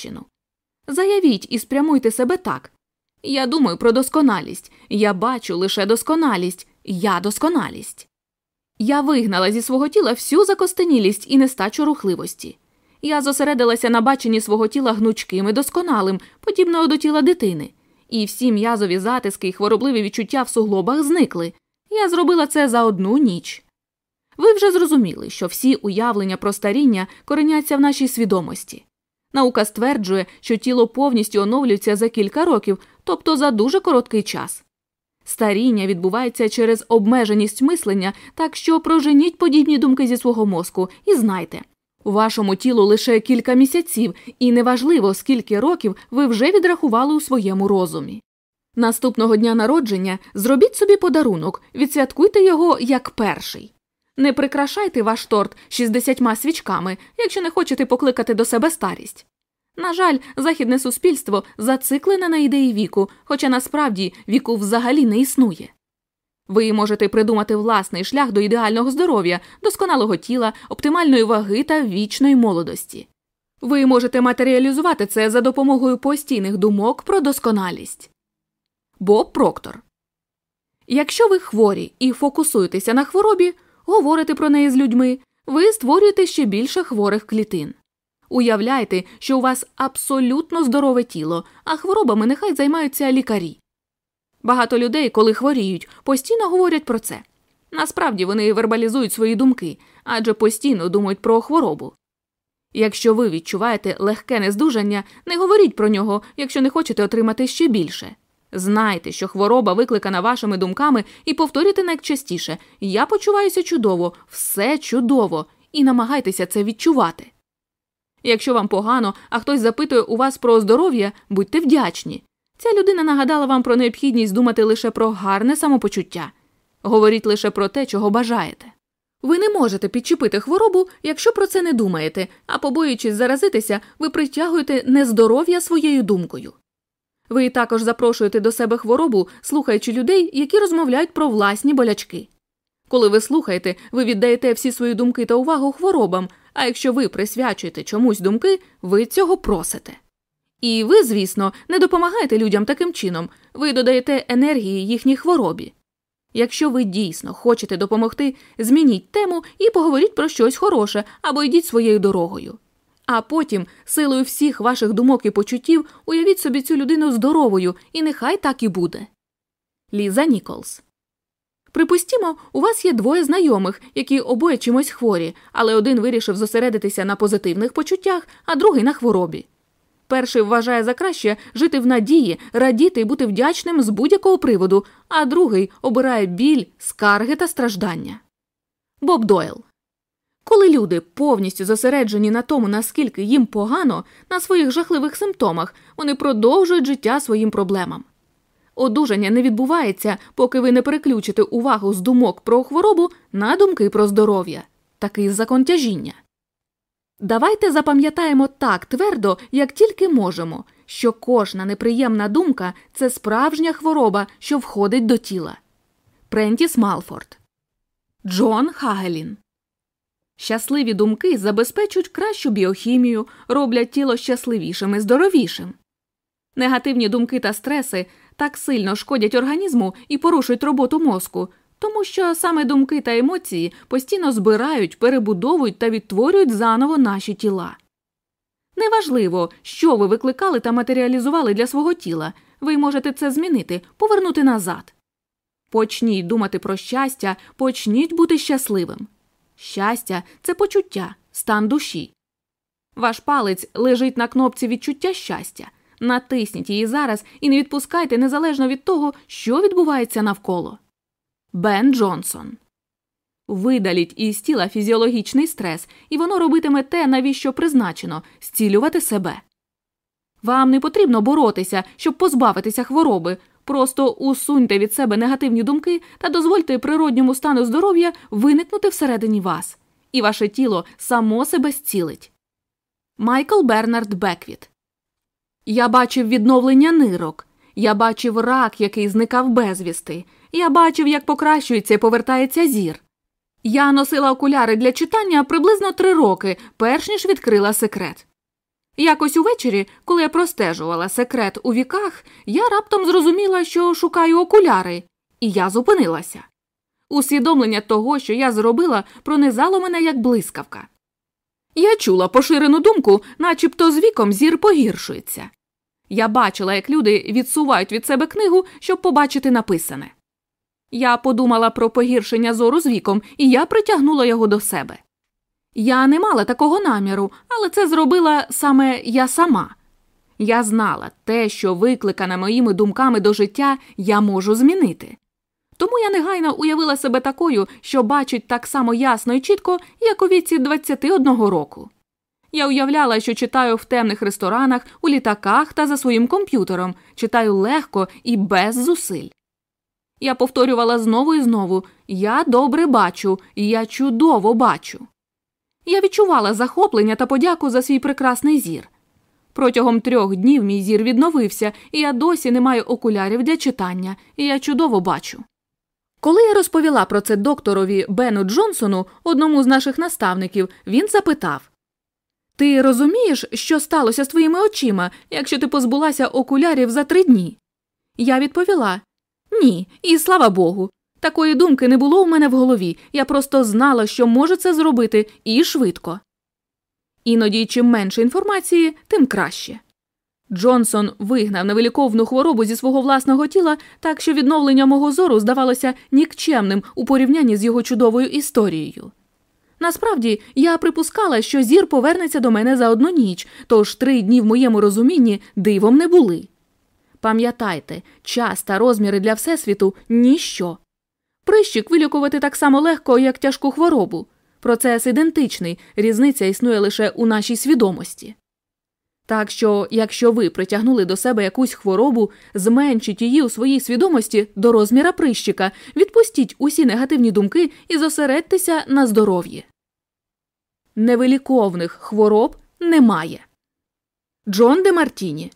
покращену. Заявіть і спрямуйте себе так. Я думаю про досконалість, я бачу лише досконалість, я досконалість. Я вигнала зі свого тіла всю закостенілість і нестачу рухливості. Я зосередилася на баченні свого тіла гнучким і досконалим, подібного до тіла дитини, і всі м'язові затиски і хворобливі відчуття в суглобах зникли. Я зробила це за одну ніч. Ви вже зрозуміли, що всі уявлення про старіння кореняться в нашій свідомості. Наука стверджує, що тіло повністю оновлюється за кілька років, тобто за дуже короткий час. Старіння відбувається через обмеженість мислення, так що проженіть подібні думки зі свого мозку і знайте у вашому тілу лише кілька місяців, і неважливо, скільки років ви вже відрахували у своєму розумі. Наступного дня народження зробіть собі подарунок, відсвяткуйте його як перший. Не прикрашайте ваш торт 60 свічками, якщо не хочете покликати до себе старість. На жаль, західне суспільство зациклене на ідеї віку, хоча насправді віку взагалі не існує. Ви можете придумати власний шлях до ідеального здоров'я, досконалого тіла, оптимальної ваги та вічної молодості. Ви можете матеріалізувати це за допомогою постійних думок про досконалість. Боб Проктор. Якщо ви хворі і фокусуєтеся на хворобі, говорите про неї з людьми, ви створюєте ще більше хворих клітин. Уявляйте, що у вас абсолютно здорове тіло, а хворобами нехай займаються лікарі. Багато людей, коли хворіють, постійно говорять про це. Насправді вони вербалізують свої думки, адже постійно думають про хворобу. Якщо ви відчуваєте легке нездужання, не говоріть про нього, якщо не хочете отримати ще більше. Знайте, що хвороба викликана вашими думками, і повторюйте найчастіше Я почуваюся чудово, все чудово, і намагайтеся це відчувати. Якщо вам погано, а хтось запитує у вас про здоров'я, будьте вдячні. Ця людина нагадала вам про необхідність думати лише про гарне самопочуття. Говоріть лише про те, чого бажаєте. Ви не можете підчепити хворобу, якщо про це не думаєте, а побоюючись заразитися, ви притягуєте нездоров'я своєю думкою. Ви також запрошуєте до себе хворобу, слухаючи людей, які розмовляють про власні болячки. Коли ви слухаєте, ви віддаєте всі свої думки та увагу хворобам, а якщо ви присвячуєте чомусь думки, ви цього просите. І ви, звісно, не допомагаєте людям таким чином, ви додаєте енергії їхній хворобі. Якщо ви дійсно хочете допомогти, змініть тему і поговоріть про щось хороше або йдіть своєю дорогою. А потім, силою всіх ваших думок і почуттів, уявіть собі цю людину здоровою, і нехай так і буде. Ліза Ніколс. Припустімо, у вас є двоє знайомих, які обоє чимось хворі, але один вирішив зосередитися на позитивних почуттях, а другий на хворобі. Перший вважає за краще жити в надії, радіти і бути вдячним з будь-якого приводу, а другий обирає біль, скарги та страждання. Боб Дойл коли люди повністю зосереджені на тому, наскільки їм погано, на своїх жахливих симптомах, вони продовжують життя своїм проблемам. Одужання не відбувається, поки ви не переключите увагу з думок про хворобу на думки про здоров'я, такий закон тяжіння. Давайте запам'ятаємо так твердо, як тільки можемо, що кожна неприємна думка це справжня хвороба, що входить до тіла. Прентіс Малфорд Джон Хагелін Щасливі думки забезпечують кращу біохімію, роблять тіло щасливішим і здоровішим. Негативні думки та стреси так сильно шкодять організму і порушують роботу мозку, тому що саме думки та емоції постійно збирають, перебудовують та відтворюють заново наші тіла. Неважливо, що ви викликали та матеріалізували для свого тіла, ви можете це змінити, повернути назад. Почніть думати про щастя, почніть бути щасливим. Щастя це почуття, стан душі. Ваш палець лежить на кнопці відчуття щастя. Натисніть її зараз і не відпускайте незалежно від того, що відбувається навколо. Бен Джонсон. Видаліть із тіла фізіологічний стрес, і воно робитиме те, навіщо призначено зцілювати себе. Вам не потрібно боротися, щоб позбавитися хвороби. Просто усуньте від себе негативні думки та дозвольте природньому стану здоров'я виникнути всередині вас, і ваше тіло само себе зцілить. Майкл Бернард Беквіт Я бачив відновлення нирок. Я бачив рак, який зникав безвісти. Я бачив, як покращується і повертається зір. Я носила окуляри для читання приблизно три роки, перш ніж відкрила секрет. Якось увечері, коли я простежувала секрет у віках, я раптом зрозуміла, що шукаю окуляри, і я зупинилася. Усвідомлення того, що я зробила, пронизало мене як блискавка. Я чула поширену думку, начебто з віком зір погіршується. Я бачила, як люди відсувають від себе книгу, щоб побачити написане. Я подумала про погіршення зору з віком, і я притягнула його до себе. Я не мала такого наміру, але це зробила саме я сама. Я знала те, що викликане моїми думками до життя, я можу змінити. Тому я негайно уявила себе такою, що бачить так само ясно і чітко, як у віці 21 року. Я уявляла, що читаю в темних ресторанах, у літаках та за своїм комп'ютером, читаю легко і без зусиль. Я повторювала знову і знову я добре бачу, я чудово бачу. Я відчувала захоплення та подяку за свій прекрасний зір. Протягом трьох днів мій зір відновився, і я досі не маю окулярів для читання, і я чудово бачу. Коли я розповіла про це докторові Бену Джонсону, одному з наших наставників, він запитав Ти розумієш, що сталося з твоїми очима, якщо ти позбулася окулярів за три дні? Я відповіла Ні, і слава Богу. Такої думки не було у мене в голові, я просто знала, що можу це зробити, і швидко. Іноді чим менше інформації, тим краще. Джонсон вигнав невиліковну хворобу зі свого власного тіла, так що відновлення мого зору здавалося нікчемним у порівнянні з його чудовою історією. Насправді, я припускала, що зір повернеться до мене за одну ніч, тож три дні в моєму розумінні дивом не були. Пам'ятайте, час та розміри для Всесвіту ніщо. Прищик вилікувати так само легко, як тяжку хворобу. Процес ідентичний, різниця існує лише у нашій свідомості. Так що, якщо ви притягнули до себе якусь хворобу, зменшіть її у своїй свідомості до розміра прищика, відпустіть усі негативні думки і зосередьтеся на здоров'ї. Невиліковних хвороб немає. Джон де Мартіні.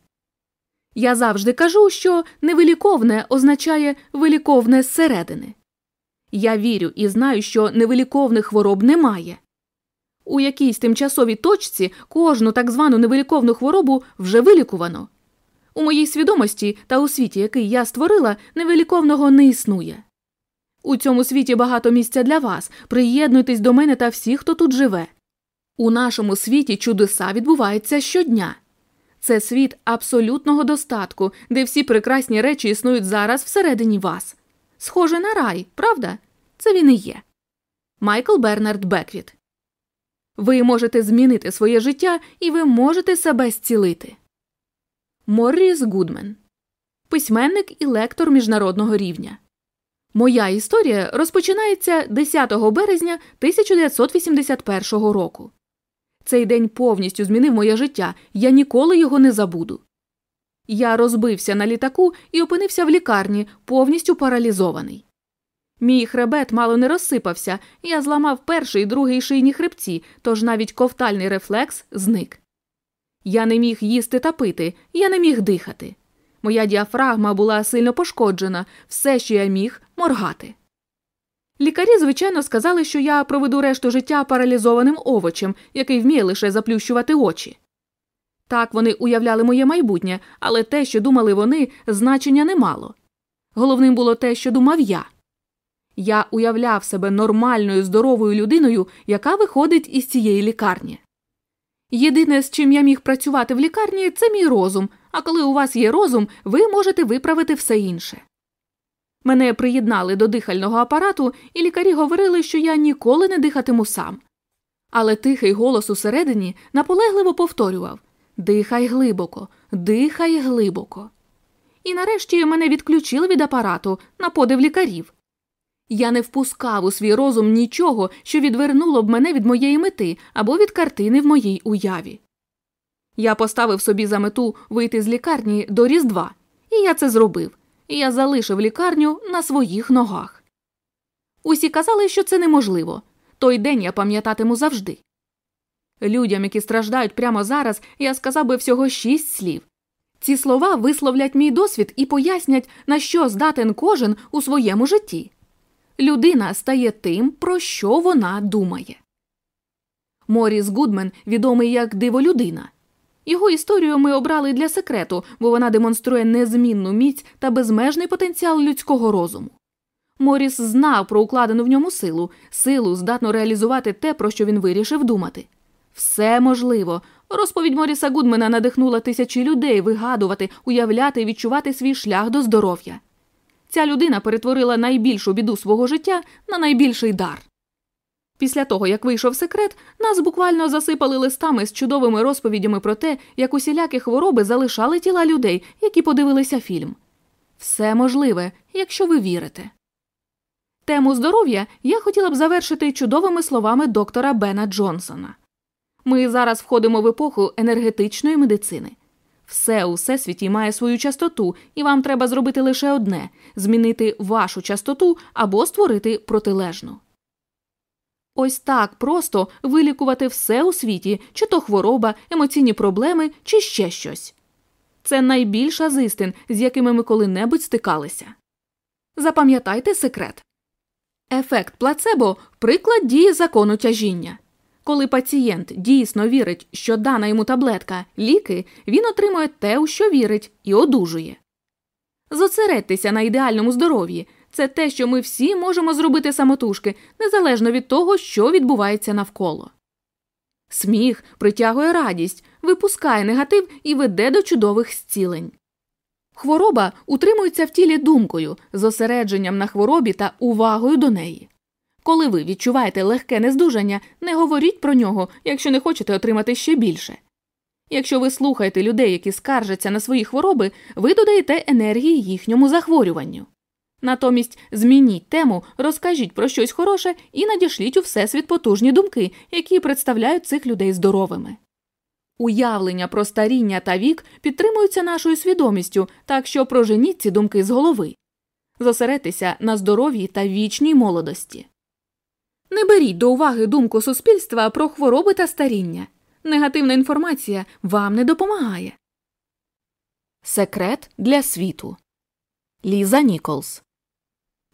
Я завжди кажу, що невиліковне означає виліковне зсередини. Я вірю і знаю, що невиліковних хвороб немає. У якійсь тимчасовій точці кожну так звану невиліковну хворобу вже вилікувано. У моїй свідомості та у світі, який я створила, невиліковного не існує. У цьому світі багато місця для вас. Приєднуйтесь до мене та всіх, хто тут живе. У нашому світі чудеса відбуваються щодня. Це світ абсолютного достатку, де всі прекрасні речі існують зараз всередині вас. Схоже на рай, правда? Це він і є. Майкл Бернард Беквіт. Ви можете змінити своє життя і ви можете себе зцілити. Морріс Гудмен. Письменник і лектор міжнародного рівня. Моя історія розпочинається 10 березня 1981 року. Цей день повністю змінив моє життя, я ніколи його не забуду. Я розбився на літаку і опинився в лікарні, повністю паралізований. Мій хребет мало не розсипався, я зламав перший і другий шийні хребці, тож навіть ковтальний рефлекс зник. Я не міг їсти та пити, я не міг дихати. Моя діафрагма була сильно пошкоджена, все, що я міг, моргати. Лікарі, звичайно, сказали, що я проведу решту життя паралізованим овочем, який вміє лише заплющувати очі. Так вони уявляли моє майбутнє, але те, що думали вони, значення не мало. Головним було те, що думав я. Я уявляв себе нормальною здоровою людиною, яка виходить із цієї лікарні. Єдине, з чим я міг працювати в лікарні, це мій розум, а коли у вас є розум, ви можете виправити все інше. Мене приєднали до дихального апарату, і лікарі говорили, що я ніколи не дихатиму сам. Але тихий голос усередині наполегливо повторював Дихай глибоко, дихай глибоко. І нарешті мене відключили від апарату на подив лікарів. Я не впускав у свій розум нічого, що відвернуло б мене від моєї мети або від картини в моїй уяві. Я поставив собі за мету вийти з лікарні до Різдва, і я це зробив, і я залишив лікарню на своїх ногах. Усі казали, що це неможливо той день я пам'ятатиму завжди. Людям, які страждають прямо зараз, я сказав би всього шість слів. Ці слова висловлять мій досвід і пояснять, на що здатен кожен у своєму житті людина стає тим, про що вона думає. Моріс Гудмен відомий як диволюдина. Його історію ми обрали для секрету, бо вона демонструє незмінну міць та безмежний потенціал людського розуму. Моріс знав про укладену в ньому силу, силу здатну реалізувати те, про що він вирішив думати. Все можливо. Розповідь Моріса Гудмена надихнула тисячі людей вигадувати, уявляти і відчувати свій шлях до здоров'я. Ця людина перетворила найбільшу біду свого життя на найбільший дар. Після того, як вийшов секрет, нас буквально засипали листами з чудовими розповідями про те, як усілякі хвороби залишали тіла людей, які подивилися фільм. Все можливе, якщо ви вірите. Тему здоров'я я хотіла б завершити чудовими словами доктора Бена Джонсона. Ми зараз входимо в епоху енергетичної медицини. Все у всесвіті має свою частоту, і вам треба зробити лише одне змінити вашу частоту або створити протилежну. Ось так просто вилікувати все у світі, чи то хвороба, емоційні проблеми, чи ще щось. Це найбільша з істин, з якими ми коли-небудь стикалися. Запам'ятайте секрет ефект плацебо приклад дії закону тяжіння. Коли пацієнт дійсно вірить, що дана йому таблетка ліки, він отримує те, у що вірить, і одужує. Зосередьтеся на ідеальному здоров'ї це те, що ми всі можемо зробити самотужки, незалежно від того, що відбувається навколо. Сміх притягує радість, випускає негатив і веде до чудових зцілень. Хвороба утримується в тілі думкою, зосередженням на хворобі та увагою до неї. Коли ви відчуваєте легке нездужання, не говоріть про нього, якщо не хочете отримати ще більше. Якщо ви слухаєте людей, які скаржаться на свої хвороби, ви додаєте енергії їхньому захворюванню. Натомість змініть тему, розкажіть про щось хороше і надішліть у всесвіт потужні думки, які представляють цих людей здоровими. Уявлення про старіння та вік підтримуються нашою свідомістю, так що проженіть ці думки з голови. Зосередьтеся на здоров'ї та вічній молодості. Не беріть до уваги думку суспільства про хвороби та старіння. Негативна інформація вам не допомагає. Секрет для світу Ліза Ніколс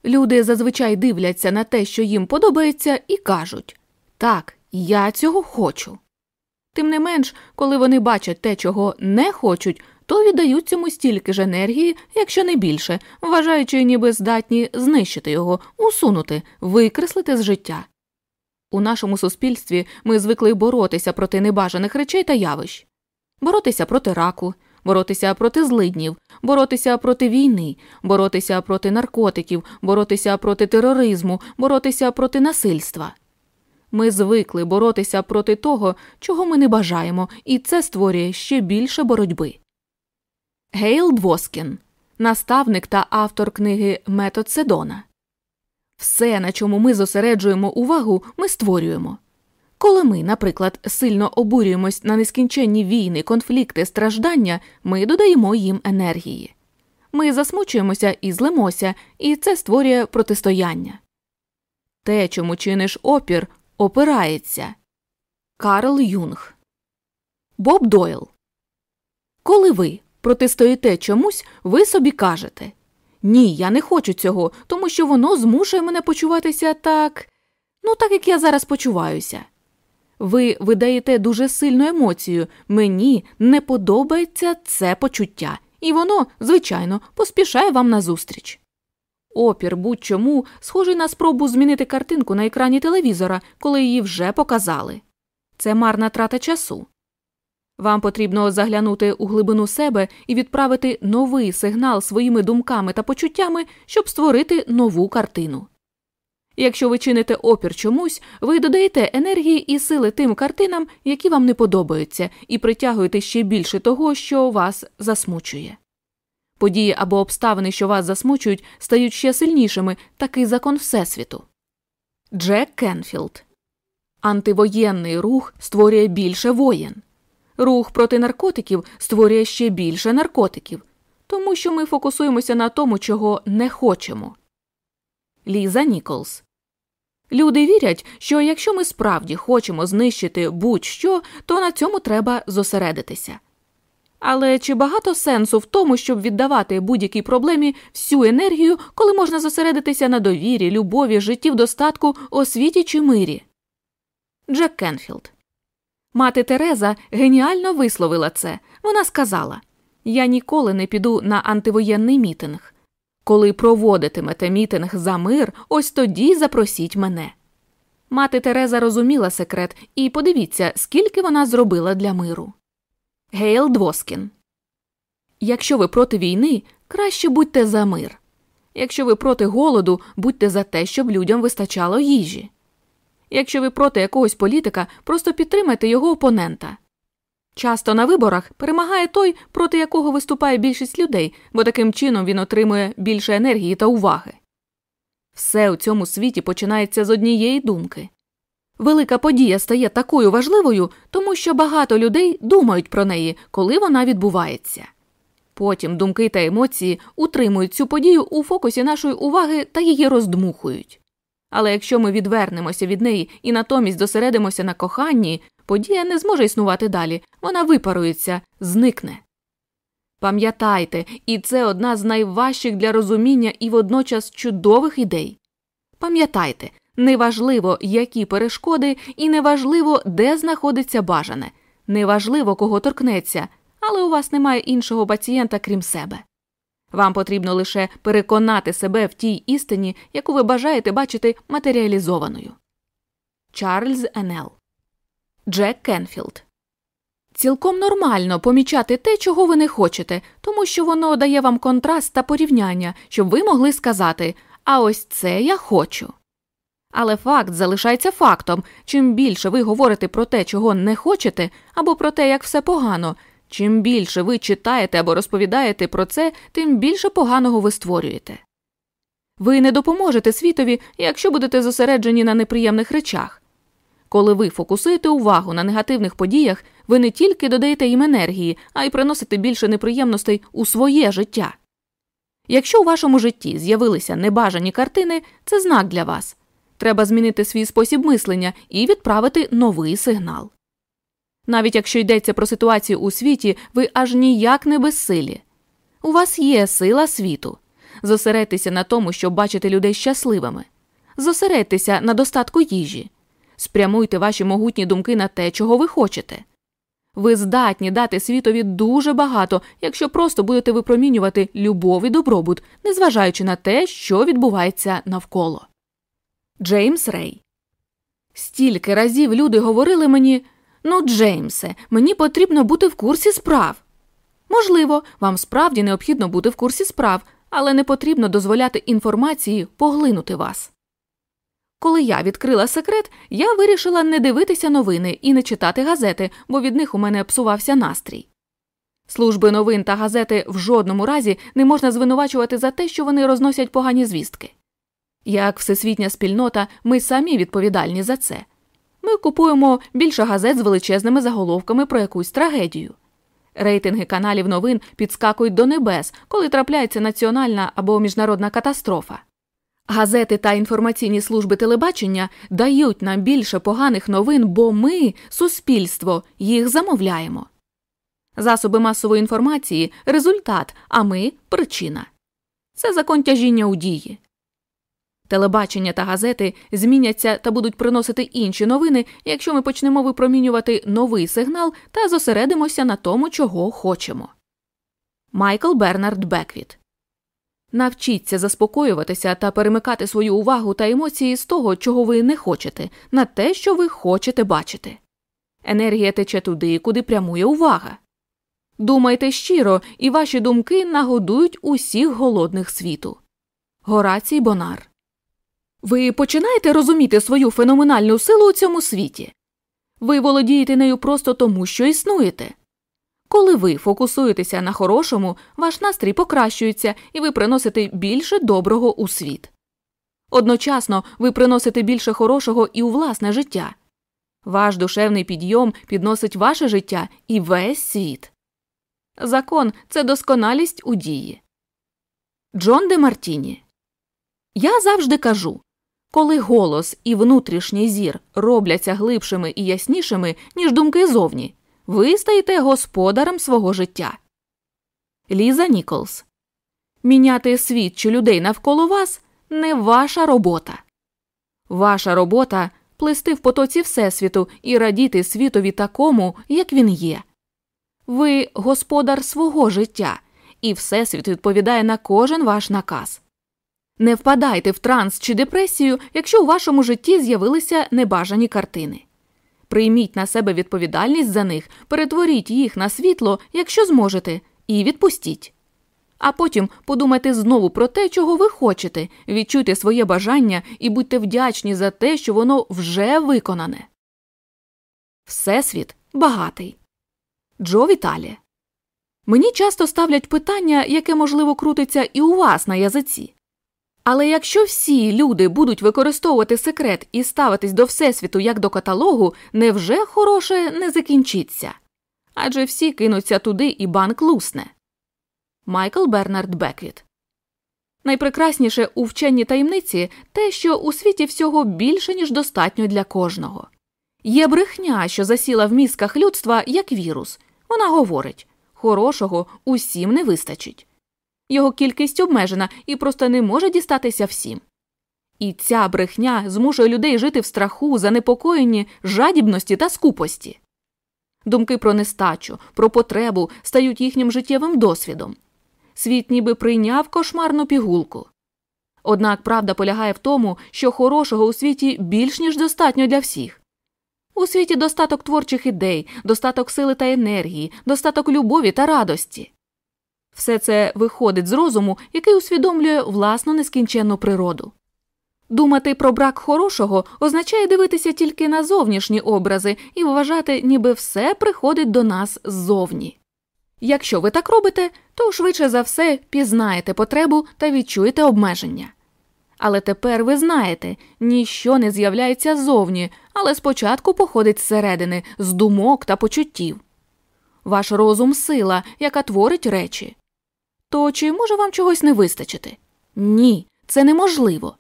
Люди зазвичай дивляться на те, що їм подобається, і кажуть Так, я цього хочу. Тим не менш, коли вони бачать те, чого не хочуть, то віддають цьому стільки ж енергії, якщо не більше, вважаючи, ніби здатні знищити його, усунути, викреслити з життя. У нашому суспільстві ми звикли боротися проти небажаних речей та явищ, боротися проти раку, боротися проти злиднів, боротися проти війни, боротися проти наркотиків, боротися проти тероризму, боротися проти насильства. Ми звикли боротися проти того, чого ми не бажаємо, і це створює ще більше боротьби. Гейл Двоскін, наставник та автор книги Метод Седона. Все, на чому ми зосереджуємо увагу, ми створюємо. Коли ми, наприклад, сильно обурюємось на нескінченні війни, конфлікти, страждання, ми додаємо їм енергії. Ми засмучуємося і злимося, і це створює протистояння. Те, чому чиниш опір, опирається. Карл Юнг. Боб Дойл. Коли ви протистоїте чомусь, ви собі кажете Ні, я не хочу цього, тому що воно змушує мене почуватися так, ну так як я зараз почуваюся. Ви видаєте дуже сильну емоцію. Мені не подобається це почуття, і воно, звичайно, поспішає вам назустріч. Опір будь чому схожий на спробу змінити картинку на екрані телевізора, коли її вже показали. Це марна трата часу. Вам потрібно заглянути у глибину себе і відправити новий сигнал своїми думками та почуттями, щоб створити нову картину. Якщо ви чините опір чомусь, ви додаєте енергії і сили тим картинам, які вам не подобаються, і притягуєте ще більше того, що вас засмучує. Події або обставини, що вас засмучують, стають ще сильнішими такий закон Всесвіту. Джек Кенфілд Антивоєнний рух створює більше воєн. Рух проти наркотиків створює ще більше наркотиків, тому що ми фокусуємося на тому, чого не хочемо. Ліза Ніколс Люди вірять, що якщо ми справді хочемо знищити будь-що, то на цьому треба зосередитися. Але чи багато сенсу в тому, щоб віддавати будь-якій проблемі всю енергію, коли можна зосередитися на довірі, любові, житті в достатку, освіті чи мирі? Джек Кенфілд Мати Тереза геніально висловила це. Вона сказала Я ніколи не піду на антивоєнний мітинг. Коли проводитимете мітинг за мир, ось тоді запросіть мене. Мати Тереза розуміла секрет, і подивіться, скільки вона зробила для миру. Гейл Двоскін. Якщо ви проти війни, краще будьте за мир. Якщо ви проти голоду, будьте за те, щоб людям вистачало їжі. Якщо ви проти якогось політика, просто підтримайте його опонента. Часто на виборах перемагає той, проти якого виступає більшість людей, бо таким чином він отримує більше енергії та уваги. Все у цьому світі починається з однієї думки. Велика подія стає такою важливою, тому що багато людей думають про неї, коли вона відбувається. Потім думки та емоції утримують цю подію у фокусі нашої уваги та її роздмухують. Але якщо ми відвернемося від неї і натомість зосередимося на коханні, подія не зможе існувати далі, вона випарується, зникне. Пам'ятайте, і це одна з найважчих для розуміння і водночас чудових ідей. Пам'ятайте, неважливо, які перешкоди, і неважливо, де знаходиться бажане, неважливо, кого торкнеться, але у вас немає іншого пацієнта крім себе. Вам потрібно лише переконати себе в тій істині, яку ви бажаєте бачити матеріалізованою. Чарльз Гаанел Джек Кенфілд Цілком нормально помічати те, чого ви не хочете, тому що воно дає вам контраст та порівняння, щоб ви могли сказати А ось це я хочу. Але факт залишається фактом чим більше ви говорите про те, чого не хочете, або про те, як все погано, чим більше ви читаєте або розповідаєте про це, тим більше поганого ви створюєте. Ви не допоможете світові, якщо будете зосереджені на неприємних речах. Коли ви фокусуєте увагу на негативних подіях, ви не тільки додаєте їм енергії, а й приносите більше неприємностей у своє життя. Якщо у вашому житті з'явилися небажані картини, це знак для вас. Треба змінити свій спосіб мислення і відправити новий сигнал. Навіть якщо йдеться про ситуацію у світі, ви аж ніяк не безсилі. У вас є сила світу. Зосередьтеся на тому, щоб бачити людей щасливими. Зосередьтеся на достатку їжі. Спрямуйте ваші могутні думки на те, чого ви хочете. Ви здатні дати світові дуже багато, якщо просто будете випромінювати любов і добробут, незважаючи на те, що відбувається навколо. Джеймс Рей. Стільки разів люди говорили мені Ну, Джеймсе, мені потрібно бути в курсі справ. Можливо, вам справді необхідно бути в курсі справ, але не потрібно дозволяти інформації поглинути вас. Коли я відкрила секрет, я вирішила не дивитися новини і не читати газети, бо від них у мене псувався настрій. Служби новин та газети в жодному разі не можна звинувачувати за те, що вони розносять погані звістки. Як всесвітня спільнота, ми самі відповідальні за це. Ми купуємо більше газет з величезними заголовками про якусь трагедію. Рейтинги каналів новин підскакують до небес, коли трапляється національна або міжнародна катастрофа. Газети та інформаційні служби телебачення дають нам більше поганих новин, бо ми, суспільство, їх замовляємо. Засоби масової інформації результат, а ми причина. Це закон тяжіння у дії. Телебачення та газети зміняться та будуть приносити інші новини, якщо ми почнемо випромінювати новий сигнал та зосередимося на тому, чого хочемо. Майкл Бернард Беквіт Навчіться заспокоюватися та перемикати свою увагу та емоції з того, чого ви не хочете, на те, що ви хочете бачити. Енергія тече туди, куди прямує увага. Думайте щиро, і ваші думки нагодують усіх голодних світу. Горацій Бонар ви починаєте розуміти свою феноменальну силу у цьому світі. Ви володієте нею просто тому, що існуєте. Коли ви фокусуєтеся на хорошому, ваш настрій покращується і ви приносите більше доброго у світ. Одночасно ви приносите більше хорошого і у власне життя. Ваш душевний підйом підносить ваше життя і весь світ. Закон це досконалість у дії. Джон Де Мартіні. Я завжди кажу коли голос і внутрішній зір робляться глибшими і яснішими, ніж думки зовні, ви стаєте господарем свого життя. Ліза Ніколс Міняти світ чи людей навколо вас не ваша робота. Ваша робота плести в потоці Всесвіту і радіти світові такому, як він є. Ви господар свого життя, і Всесвіт відповідає на кожен ваш наказ. Не впадайте в транс чи депресію, якщо у вашому житті з'явилися небажані картини. Прийміть на себе відповідальність за них, перетворіть їх на світло, якщо зможете, і відпустіть. А потім подумайте знову про те, чого ви хочете, відчуйте своє бажання і будьте вдячні за те, що воно вже виконане. Всесвіт багатий. Джо Віталі. Мені часто ставлять питання, яке можливо крутиться і у вас на язиці. Але якщо всі люди будуть використовувати секрет і ставитись до Всесвіту як до каталогу, невже хороше не закінчиться? Адже всі кинуться туди і банк лусне. Майкл Бернард Беквіт. Найпрекрасніше у вченні таємниці те, що у світі всього більше, ніж достатньо для кожного. Є брехня, що засіла в мізках людства як вірус. Вона говорить хорошого усім не вистачить. Його кількість обмежена і просто не може дістатися всім. І ця брехня змушує людей жити в страху, занепокоєнні, жадібності та скупості. Думки про нестачу, про потребу стають їхнім життєвим досвідом. Світ ніби прийняв кошмарну пігулку. Однак правда полягає в тому, що хорошого у світі більш ніж достатньо для всіх. У світі достаток творчих ідей, достаток сили та енергії, достаток любові та радості. Все це виходить з розуму, який усвідомлює власну нескінченну природу. Думати про брак хорошого означає дивитися тільки на зовнішні образи і вважати, ніби все приходить до нас ззовні. Якщо ви так робите, то швидше за все пізнаєте потребу та відчуєте обмеження. Але тепер ви знаєте, ніщо не з'являється ззовні, але спочатку походить зсередини, з думок та почуттів. Ваш розум сила, яка творить речі. То чи може вам чогось не вистачити? Ні, це неможливо.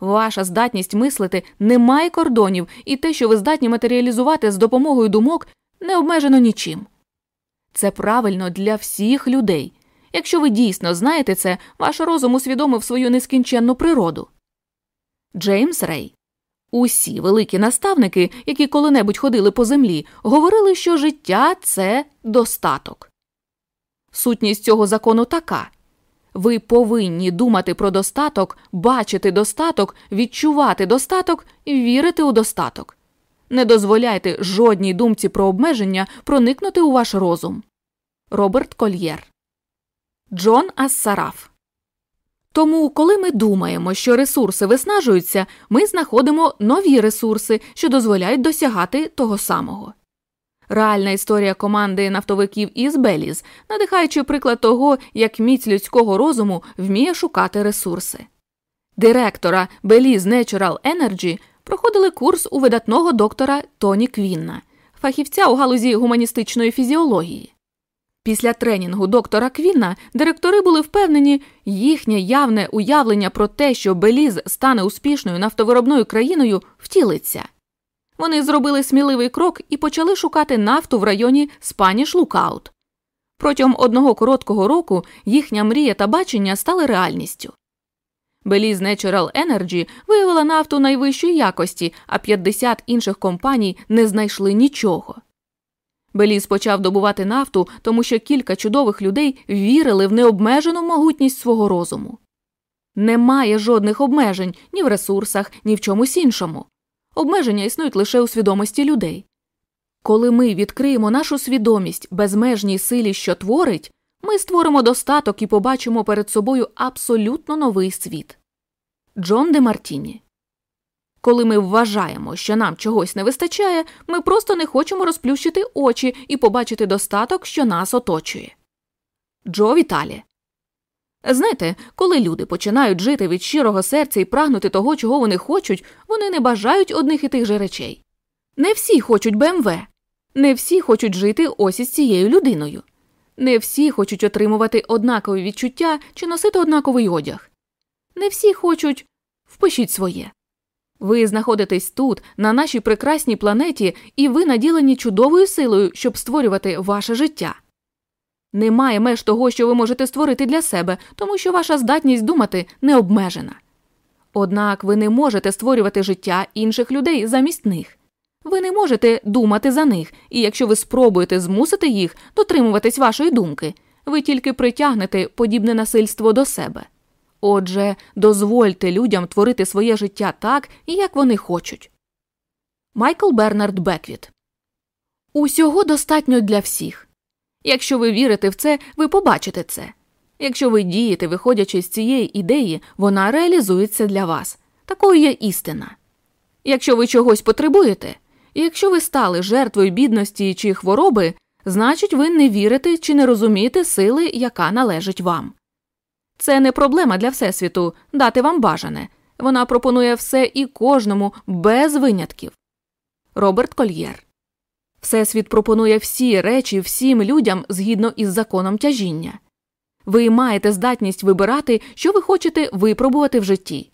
Ваша здатність мислити не має кордонів, і те, що ви здатні матеріалізувати з допомогою думок, не обмежено нічим. Це правильно для всіх людей. Якщо ви дійсно знаєте це, ваш розум усвідомив свою нескінченну природу. Джеймс Рей. Усі великі наставники, які коли-небудь ходили по землі, говорили, що життя це достаток. Сутність цього закону така ви повинні думати про достаток, бачити достаток, відчувати достаток і вірити у достаток. Не дозволяйте жодній думці про обмеження проникнути у ваш розум. Роберт Кольєр Джон Ассараф. Тому, коли ми думаємо, що ресурси виснажуються, ми знаходимо нові ресурси, що дозволяють досягати того самого. Реальна історія команди нафтовиків із Беліз, надихаючи приклад того, як міць людського розуму вміє шукати ресурси. Директора Belize Natural Energy проходили курс у видатного доктора Тоні Квінна, фахівця у галузі гуманістичної фізіології. Після тренінгу доктора Квінна директори були впевнені, їхнє явне уявлення про те, що Беліз стане успішною нафтовиробною країною, втілиться. Вони зробили сміливий крок і почали шукати нафту в районі Спаніш Лукаут. Протягом одного короткого року їхня мрія та бачення стали реальністю. Belize Natural Energy виявила нафту найвищої якості, а 50 інших компаній не знайшли нічого. Беліз почав добувати нафту, тому що кілька чудових людей вірили в необмежену могутність свого розуму. Немає жодних обмежень ні в ресурсах, ні в чомусь іншому. Обмеження існують лише у свідомості людей. Коли ми відкриємо нашу свідомість безмежній силі, що творить, ми створимо достаток і побачимо перед собою абсолютно новий світ. Джон Де Мартіні коли ми вважаємо, що нам чогось не вистачає, ми просто не хочемо розплющити очі і побачити достаток, що нас оточує. Джо Віталі. Знаєте, коли люди починають жити від щирого серця і прагнути того, чого вони хочуть, вони не бажають одних і тих же речей. Не всі хочуть БМВ, не всі хочуть жити ось із цією людиною, не всі хочуть отримувати однакові відчуття чи носити однаковий одяг. Не всі хочуть впишіть своє. Ви знаходитесь тут, на нашій прекрасній планеті, і ви наділені чудовою силою, щоб створювати ваше життя. Немає меж того, що ви можете створити для себе, тому що ваша здатність думати не обмежена. Однак ви не можете створювати життя інших людей замість них. Ви не можете думати за них, і якщо ви спробуєте змусити їх дотримуватись вашої думки, ви тільки притягнете подібне насильство до себе. Отже, дозвольте людям творити своє життя так, як вони хочуть. Майкл Бернард Беквіт Усього достатньо для всіх. Якщо ви вірите в це, ви побачите це. Якщо ви дієте, виходячи з цієї ідеї, вона реалізується для вас. Такою є істина. Якщо ви чогось потребуєте, і якщо ви стали жертвою бідності чи хвороби, значить ви не вірите чи не розумієте сили, яка належить вам. Це не проблема для Всесвіту дати вам бажане. Вона пропонує все і кожному без винятків. Роберт Кольєр Всесвіт пропонує всі речі всім людям згідно із законом тяжіння. Ви маєте здатність вибирати, що ви хочете випробувати в житті.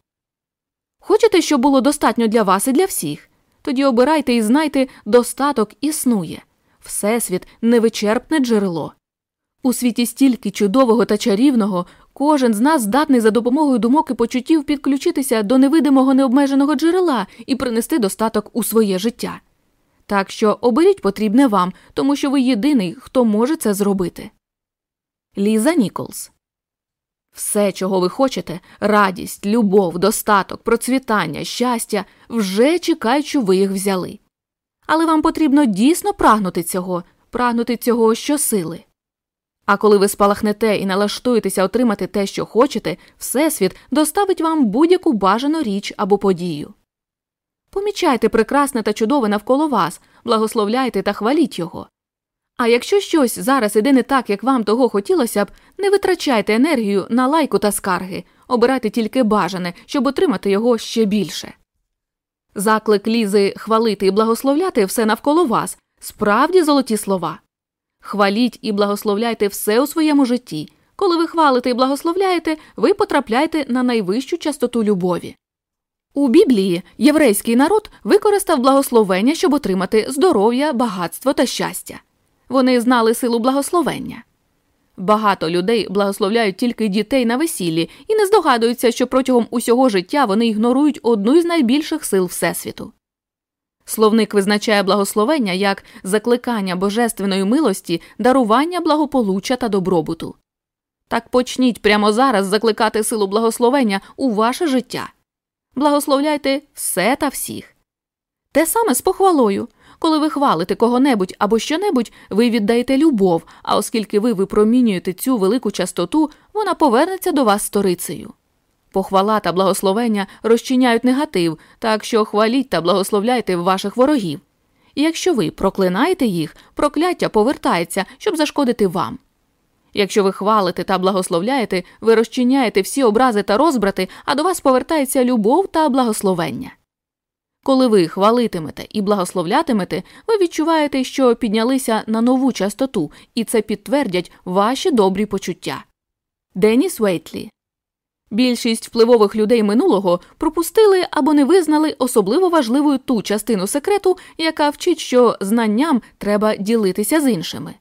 Хочете, щоб було достатньо для вас і для всіх. Тоді обирайте і знайте, достаток існує Всесвіт невичерпне джерело. У світі стільки чудового та чарівного, кожен з нас здатний за допомогою думок і почуттів підключитися до невидимого необмеженого джерела і принести достаток у своє життя. Так що оберіть потрібне вам, тому що ви єдиний, хто може це зробити. Ліза Ніколс все, чого ви хочете радість, любов, достаток, процвітання, щастя, вже чекають, що ви їх взяли. Але вам потрібно дійсно прагнути цього, прагнути цього щосили. А коли ви спалахнете і налаштуєтеся отримати те, що хочете, Всесвіт доставить вам будь-яку бажану річ або подію. Помічайте прекрасне та чудове навколо вас, благословляйте та хваліть його. А якщо щось зараз іде не так, як вам того хотілося б, не витрачайте енергію на лайку та скарги, обирайте тільки бажане, щоб отримати його ще більше. Заклик лізи хвалити і благословляти все навколо вас справді золоті слова. Хваліть і благословляйте все у своєму житті. Коли ви хвалите і благословляєте, ви потрапляєте на найвищу частоту любові. У Біблії єврейський народ використав благословення, щоб отримати здоров'я, багатство та щастя. Вони знали силу благословення. Багато людей благословляють тільки дітей на весіллі і не здогадуються, що протягом усього життя вони ігнорують одну із найбільших сил Всесвіту. Словник визначає благословення як закликання божественної милості, дарування благополуччя та добробуту. Так почніть прямо зараз закликати силу благословення у ваше життя. Благословляйте все та всіх. Те саме з похвалою. Коли ви хвалите кого-небудь або що-небудь, ви віддаєте любов, а оскільки ви випромінюєте цю велику частоту, вона повернеться до вас сторицею. Похвала та благословення розчиняють негатив, так що хваліть та благословляйте ваших ворогів. І якщо ви проклинаєте їх, прокляття повертається, щоб зашкодити вам. Якщо ви хвалите та благословляєте, ви розчиняєте всі образи та розбрати, а до вас повертається любов та благословення. Коли ви хвалитимете і благословлятимете, ви відчуваєте, що піднялися на нову частоту, і це підтвердять ваші добрі почуття. Деніс Вейтлі Більшість впливових людей минулого пропустили або не визнали особливо важливою ту частину секрету, яка вчить, що знанням треба ділитися з іншими.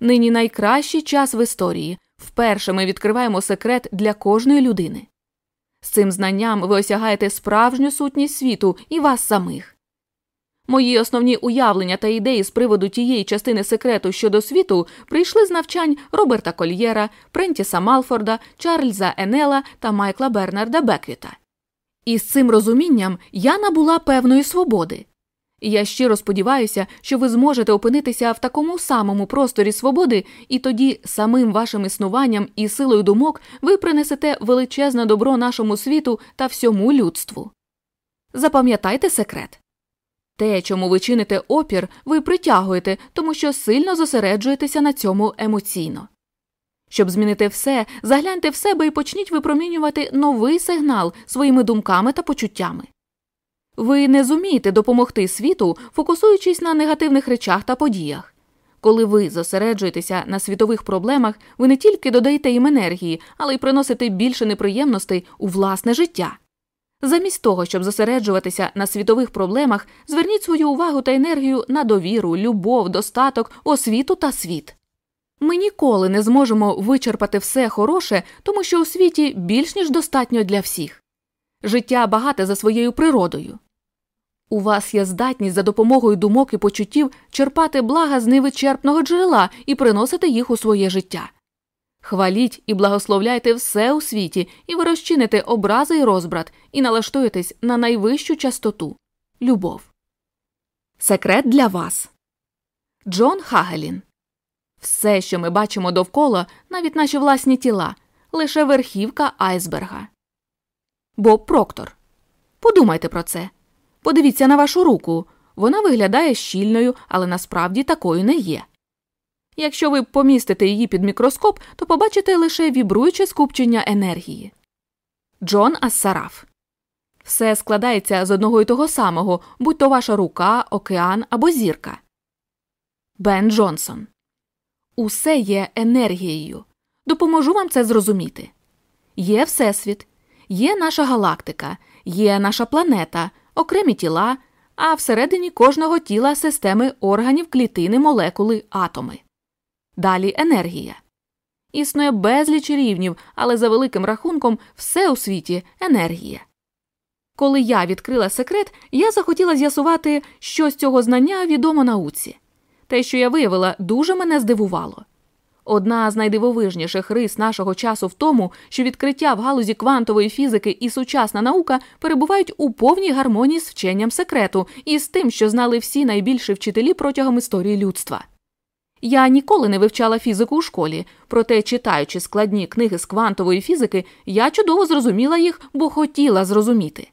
Нині найкращий час в історії вперше ми відкриваємо секрет для кожної людини. З цим знанням ви осягаєте справжню сутність світу і вас самих. Мої основні уявлення та ідеї з приводу тієї частини секрету щодо світу прийшли з навчань Роберта Кольєра, Прентіса Малфорда, Чарльза Енела та Майкла Бернарда Беквіта. І з цим розумінням я набула певної свободи. Я щиро сподіваюся, що ви зможете опинитися в такому самому просторі свободи, і тоді самим вашим існуванням і силою думок ви принесете величезне добро нашому світу та всьому людству. Запам'ятайте секрет те, чому ви чините опір, ви притягуєте, тому що сильно зосереджуєтеся на цьому емоційно. Щоб змінити все, загляньте в себе і почніть випромінювати новий сигнал своїми думками та почуттями. Ви не зумієте допомогти світу, фокусуючись на негативних речах та подіях. Коли ви зосереджуєтеся на світових проблемах, ви не тільки додаєте їм енергії, але й приносите більше неприємностей у власне життя. Замість того, щоб зосереджуватися на світових проблемах, зверніть свою увагу та енергію на довіру, любов, достаток, освіту та світ. Ми ніколи не зможемо вичерпати все хороше, тому що у світі більш ніж достатньо для всіх. Життя багате за своєю природою. У вас є здатність за допомогою думок і почуттів черпати блага з невичерпного джерела і приносити їх у своє життя. Хваліть і благословляйте все у світі, і ви розчините образи і розбрат, і налаштуєтесь на найвищу частоту любов. Секрет для вас Джон Хагелін. Все, що ми бачимо довкола, навіть наші власні тіла, лише верхівка айсберга. Боб Проктор. Подумайте про це. Подивіться на вашу руку. Вона виглядає щільною, але насправді такою не є. Якщо ви помістите її під мікроскоп, то побачите лише вібруюче скупчення енергії. Джон Ассараф. Все складається з одного і того самого, будь то ваша рука, океан або зірка. Бен Джонсон. Усе є енергією. Допоможу вам це зрозуміти. Є Всесвіт, є наша галактика, є наша планета, окремі тіла, а всередині кожного тіла системи органів, клітини, молекули, атоми. Далі енергія. Існує безліч рівнів, але за великим рахунком все у світі енергія. Коли я відкрила секрет, я захотіла з'ясувати, що з цього знання відомо науці. Те, що я виявила, дуже мене здивувало. Одна з найдивовижніших рис нашого часу в тому, що відкриття в галузі квантової фізики і сучасна наука перебувають у повній гармонії з вченням секрету і з тим, що знали всі найбільші вчителі протягом історії людства. Я ніколи не вивчала фізику у школі, проте, читаючи складні книги з квантової фізики, я чудово зрозуміла їх, бо хотіла зрозуміти.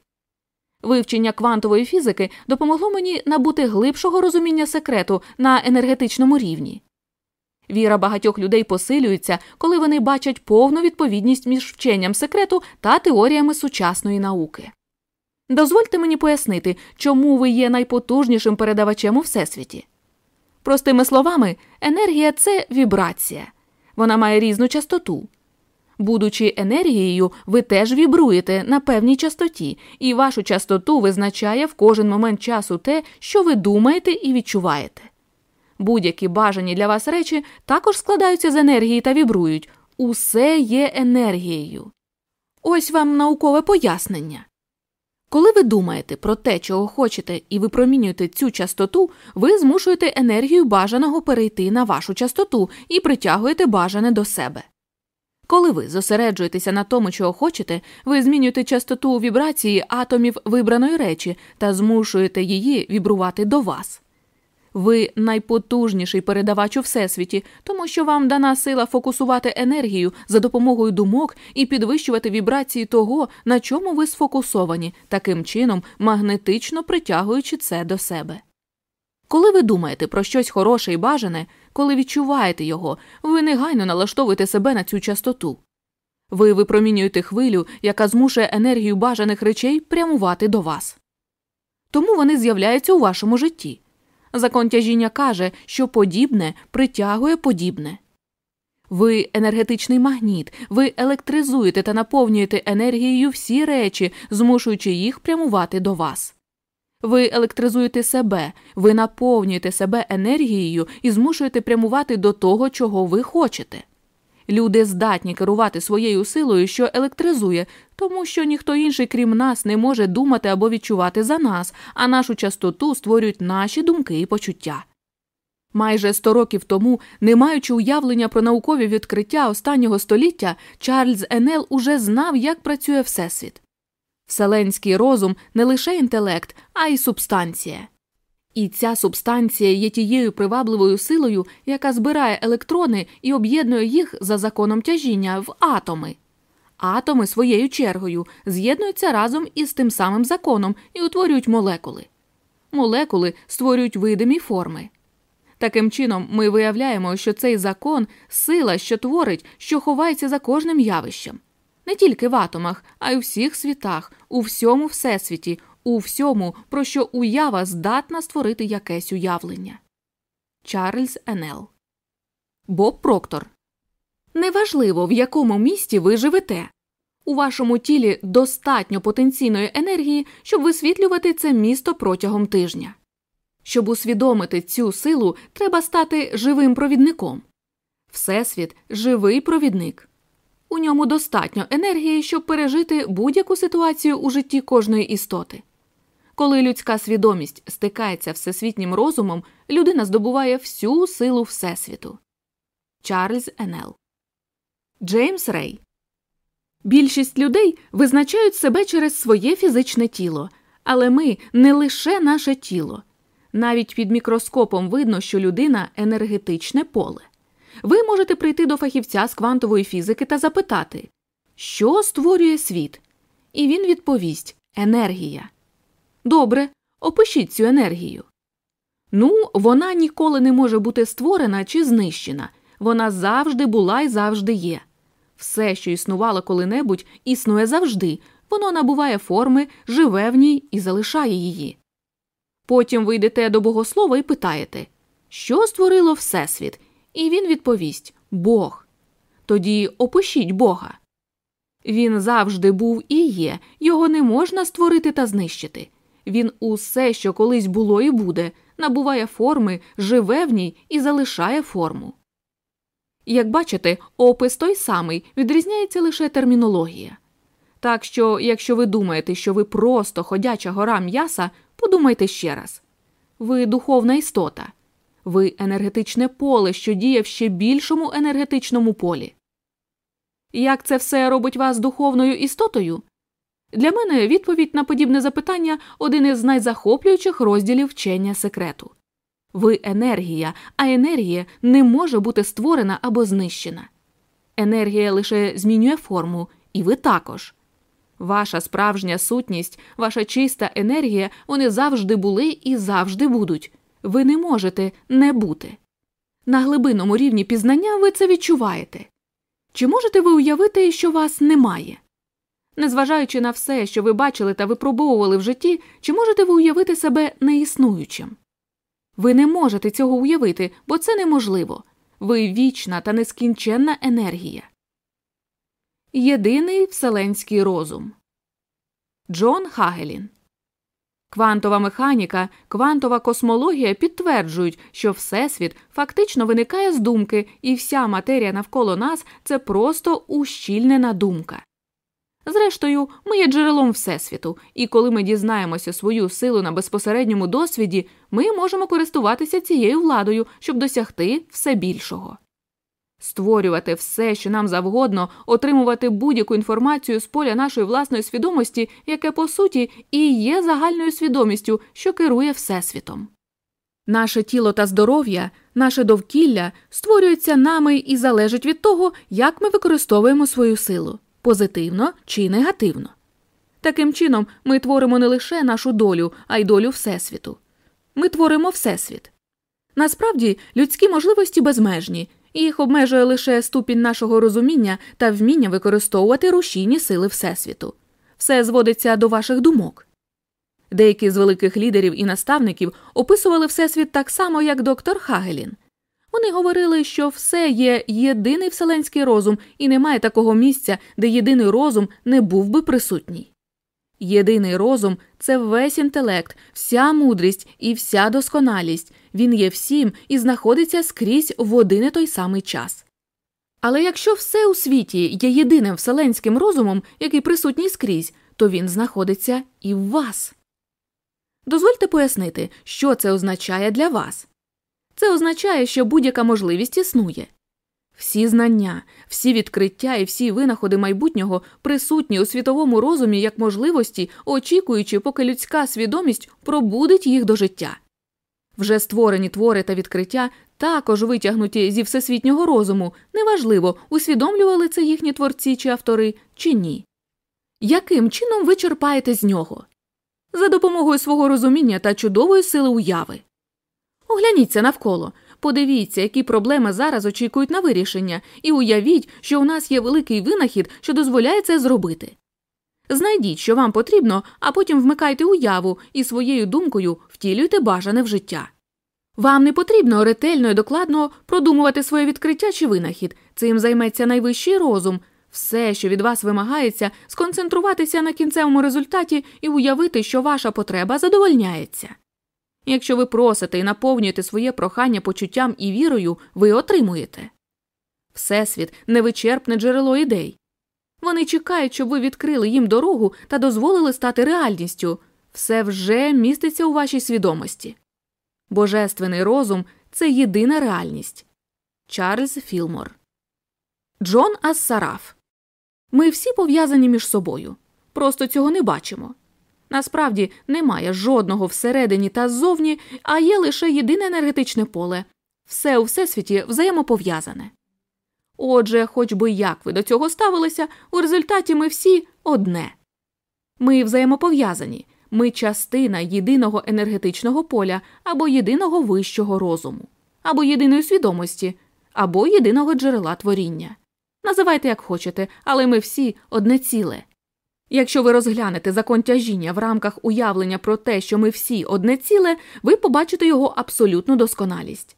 Вивчення квантової фізики допомогло мені набути глибшого розуміння секрету на енергетичному рівні. Віра багатьох людей посилюється, коли вони бачать повну відповідність між вченням секрету та теоріями сучасної науки. Дозвольте мені пояснити, чому ви є найпотужнішим передавачем у всесвіті. Простими словами, енергія це вібрація, вона має різну частоту. Будучи енергією, ви теж вібруєте на певній частоті, і вашу частоту визначає в кожен момент часу те, що ви думаєте і відчуваєте. Будь-які бажані для вас речі також складаються з енергії та вібрують. Усе є енергією. Ось вам наукове пояснення. Коли ви думаєте про те, чого хочете, і випромінюєте цю частоту, ви змушуєте енергію бажаного перейти на вашу частоту і притягуєте бажане до себе. Коли ви зосереджуєтеся на тому, чого хочете, ви змінюєте частоту вібрації атомів вибраної речі та змушуєте її вібрувати до вас. Ви найпотужніший передавач у всесвіті, тому що вам дана сила фокусувати енергію за допомогою думок і підвищувати вібрації того, на чому ви сфокусовані, таким чином магнетично притягуючи це до себе. Коли ви думаєте про щось хороше і бажане, коли відчуваєте його, ви негайно налаштовуєте себе на цю частоту. Ви випромінюєте хвилю, яка змушує енергію бажаних речей прямувати до вас. Тому вони з'являються у вашому житті. Закон тяжіння каже, що подібне притягує подібне. Ви енергетичний магніт, ви електризуєте та наповнюєте енергією всі речі, змушуючи їх прямувати до вас. Ви електризуєте себе, ви наповнюєте себе енергією і змушуєте прямувати до того, чого ви хочете. Люди здатні керувати своєю силою, що електризує, тому що ніхто інший, крім нас, не може думати або відчувати за нас, а нашу частоту створюють наші думки і почуття. Майже сто років тому, не маючи уявлення про наукові відкриття останнього століття, Чарльз Енел уже знав, як працює Всесвіт. Вселенський розум не лише інтелект, а й субстанція. І ця субстанція є тією привабливою силою, яка збирає електрони і об'єднує їх за законом тяжіння в атоми. Атоми своєю чергою з'єднуються разом із тим самим законом і утворюють молекули. Молекули створюють видимі форми. Таким чином, ми виявляємо, що цей закон сила, що творить, що ховається за кожним явищем. Не тільки в атомах, а й у всіх світах, у всьому всесвіті, у всьому, про що уява здатна створити якесь уявлення. Чарльз Енел Боб Проктор. Неважливо, в якому місті ви живете. У вашому тілі достатньо потенційної енергії, щоб висвітлювати це місто протягом тижня. Щоб усвідомити цю силу, треба стати живим провідником. Всесвіт живий провідник. У ньому достатньо енергії, щоб пережити будь-яку ситуацію у житті кожної істоти. Коли людська свідомість стикається всесвітнім розумом, людина здобуває всю силу Всесвіту. Чарльз Енел Джеймс Рей Більшість людей визначають себе через своє фізичне тіло, але ми не лише наше тіло. Навіть під мікроскопом видно, що людина енергетичне поле. Ви можете прийти до фахівця з квантової фізики та запитати, що створює світ? І він відповість енергія. Добре, опишіть цю енергію. Ну, вона ніколи не може бути створена чи знищена. Вона завжди була і завжди є. Все, що існувало коли-небудь, існує завжди, воно набуває форми, живе в ній і залишає її. Потім ви йдете до богослова і питаєте, що створило Всесвіт, і він відповість Бог. Тоді опишіть Бога. Він завжди був і є, його не можна створити та знищити. Він усе, що колись було і буде, набуває форми, живе в ній і залишає форму. Як бачите, опис той самий відрізняється лише термінологія. Так що, якщо ви думаєте, що ви просто ходяча гора м'яса, подумайте ще раз ви духовна істота, ви енергетичне поле, що діє в ще більшому енергетичному полі. Як це все робить вас духовною істотою? Для мене відповідь на подібне запитання один із найзахоплюючих розділів вчення секрету. Ви енергія, а енергія не може бути створена або знищена. Енергія лише змінює форму, і ви також. Ваша справжня сутність, ваша чиста енергія, вони завжди були і завжди будуть. Ви не можете не бути. На глибинному рівні пізнання ви це відчуваєте. Чи можете ви уявити, що вас немає? Незважаючи на все, що ви бачили та випробовували в житті, чи можете ви уявити себе неіснуючим? Ви не можете цього уявити, бо це неможливо. Ви вічна та нескінченна енергія. Єдиний вселенський розум Джон Хагелін Квантова механіка, квантова космологія підтверджують, що Всесвіт фактично виникає з думки, і вся матерія навколо нас це просто ущільнена думка. Зрештою, ми є джерелом Всесвіту, і коли ми дізнаємося свою силу на безпосередньому досвіді, ми можемо користуватися цією владою, щоб досягти все більшого. Створювати все, що нам завгодно, отримувати будь-яку інформацію з поля нашої власної свідомості, яке по суті і є загальною свідомістю, що керує Всесвітом. Наше тіло та здоров'я, наше довкілля створюються нами і залежить від того, як ми використовуємо свою силу позитивно чи негативно. Таким чином, ми творимо не лише нашу долю, а й долю Всесвіту. Ми творимо Всесвіт. Насправді, людські можливості безмежні, їх обмежує лише ступінь нашого розуміння та вміння використовувати рушійні сили Всесвіту. Все зводиться до ваших думок. Деякі з великих лідерів і наставників описували Всесвіт так само, як доктор Хагелін. Вони говорили, що все є єдиний вселенський розум, і немає такого місця, де єдиний розум не був би присутній. Єдиний розум це весь інтелект, вся мудрість і вся досконалість, він є всім і знаходиться скрізь в один і той самий час. Але якщо все у світі є єдиним вселенським розумом, який присутній скрізь, то він знаходиться і в вас. Дозвольте пояснити, що це означає для вас. Це означає, що будь-яка можливість існує. Всі знання, всі відкриття і всі винаходи майбутнього присутні у світовому розумі як можливості, очікуючи, поки людська свідомість пробудить їх до життя. Вже створені твори та відкриття також витягнуті зі всесвітнього розуму, неважливо, усвідомлювали це їхні творці чи автори, чи ні. Яким чином ви черпаєте з нього? За допомогою свого розуміння та чудової сили уяви. Огляніться навколо, подивіться, які проблеми зараз очікують на вирішення, і уявіть, що у нас є великий винахід, що дозволяє це зробити. Знайдіть, що вам потрібно, а потім вмикайте уяву і своєю думкою втілюйте бажане в життя. Вам не потрібно ретельно і докладно продумувати своє відкриття чи винахід, цим займеться найвищий розум. Все, що від вас вимагається, сконцентруватися на кінцевому результаті і уявити, що ваша потреба задовольняється. Якщо ви просите і наповнюєте своє прохання почуттям і вірою, ви отримуєте. Всесвіт невичерпне джерело ідей. Вони чекають, щоб ви відкрили їм дорогу та дозволили стати реальністю. Все вже міститься у вашій свідомості. Божественний розум це єдина реальність. Чарльз Філмор. Джон Ассараф. Ми всі пов'язані між собою. Просто цього не бачимо. Насправді немає жодного всередині та ззовні, а є лише єдине енергетичне поле все у всесвіті взаємопов'язане. Отже, хоч би як ви до цього ставилися, у результаті ми всі одне. Ми взаємопов'язані, ми частина єдиного енергетичного поля або єдиного вищого розуму, або єдиної свідомості, або єдиного джерела творіння. Називайте як хочете, але ми всі одне ціле. Якщо ви розглянете закон тяжіння в рамках уявлення про те, що ми всі одне ціле, ви побачите його абсолютну досконалість.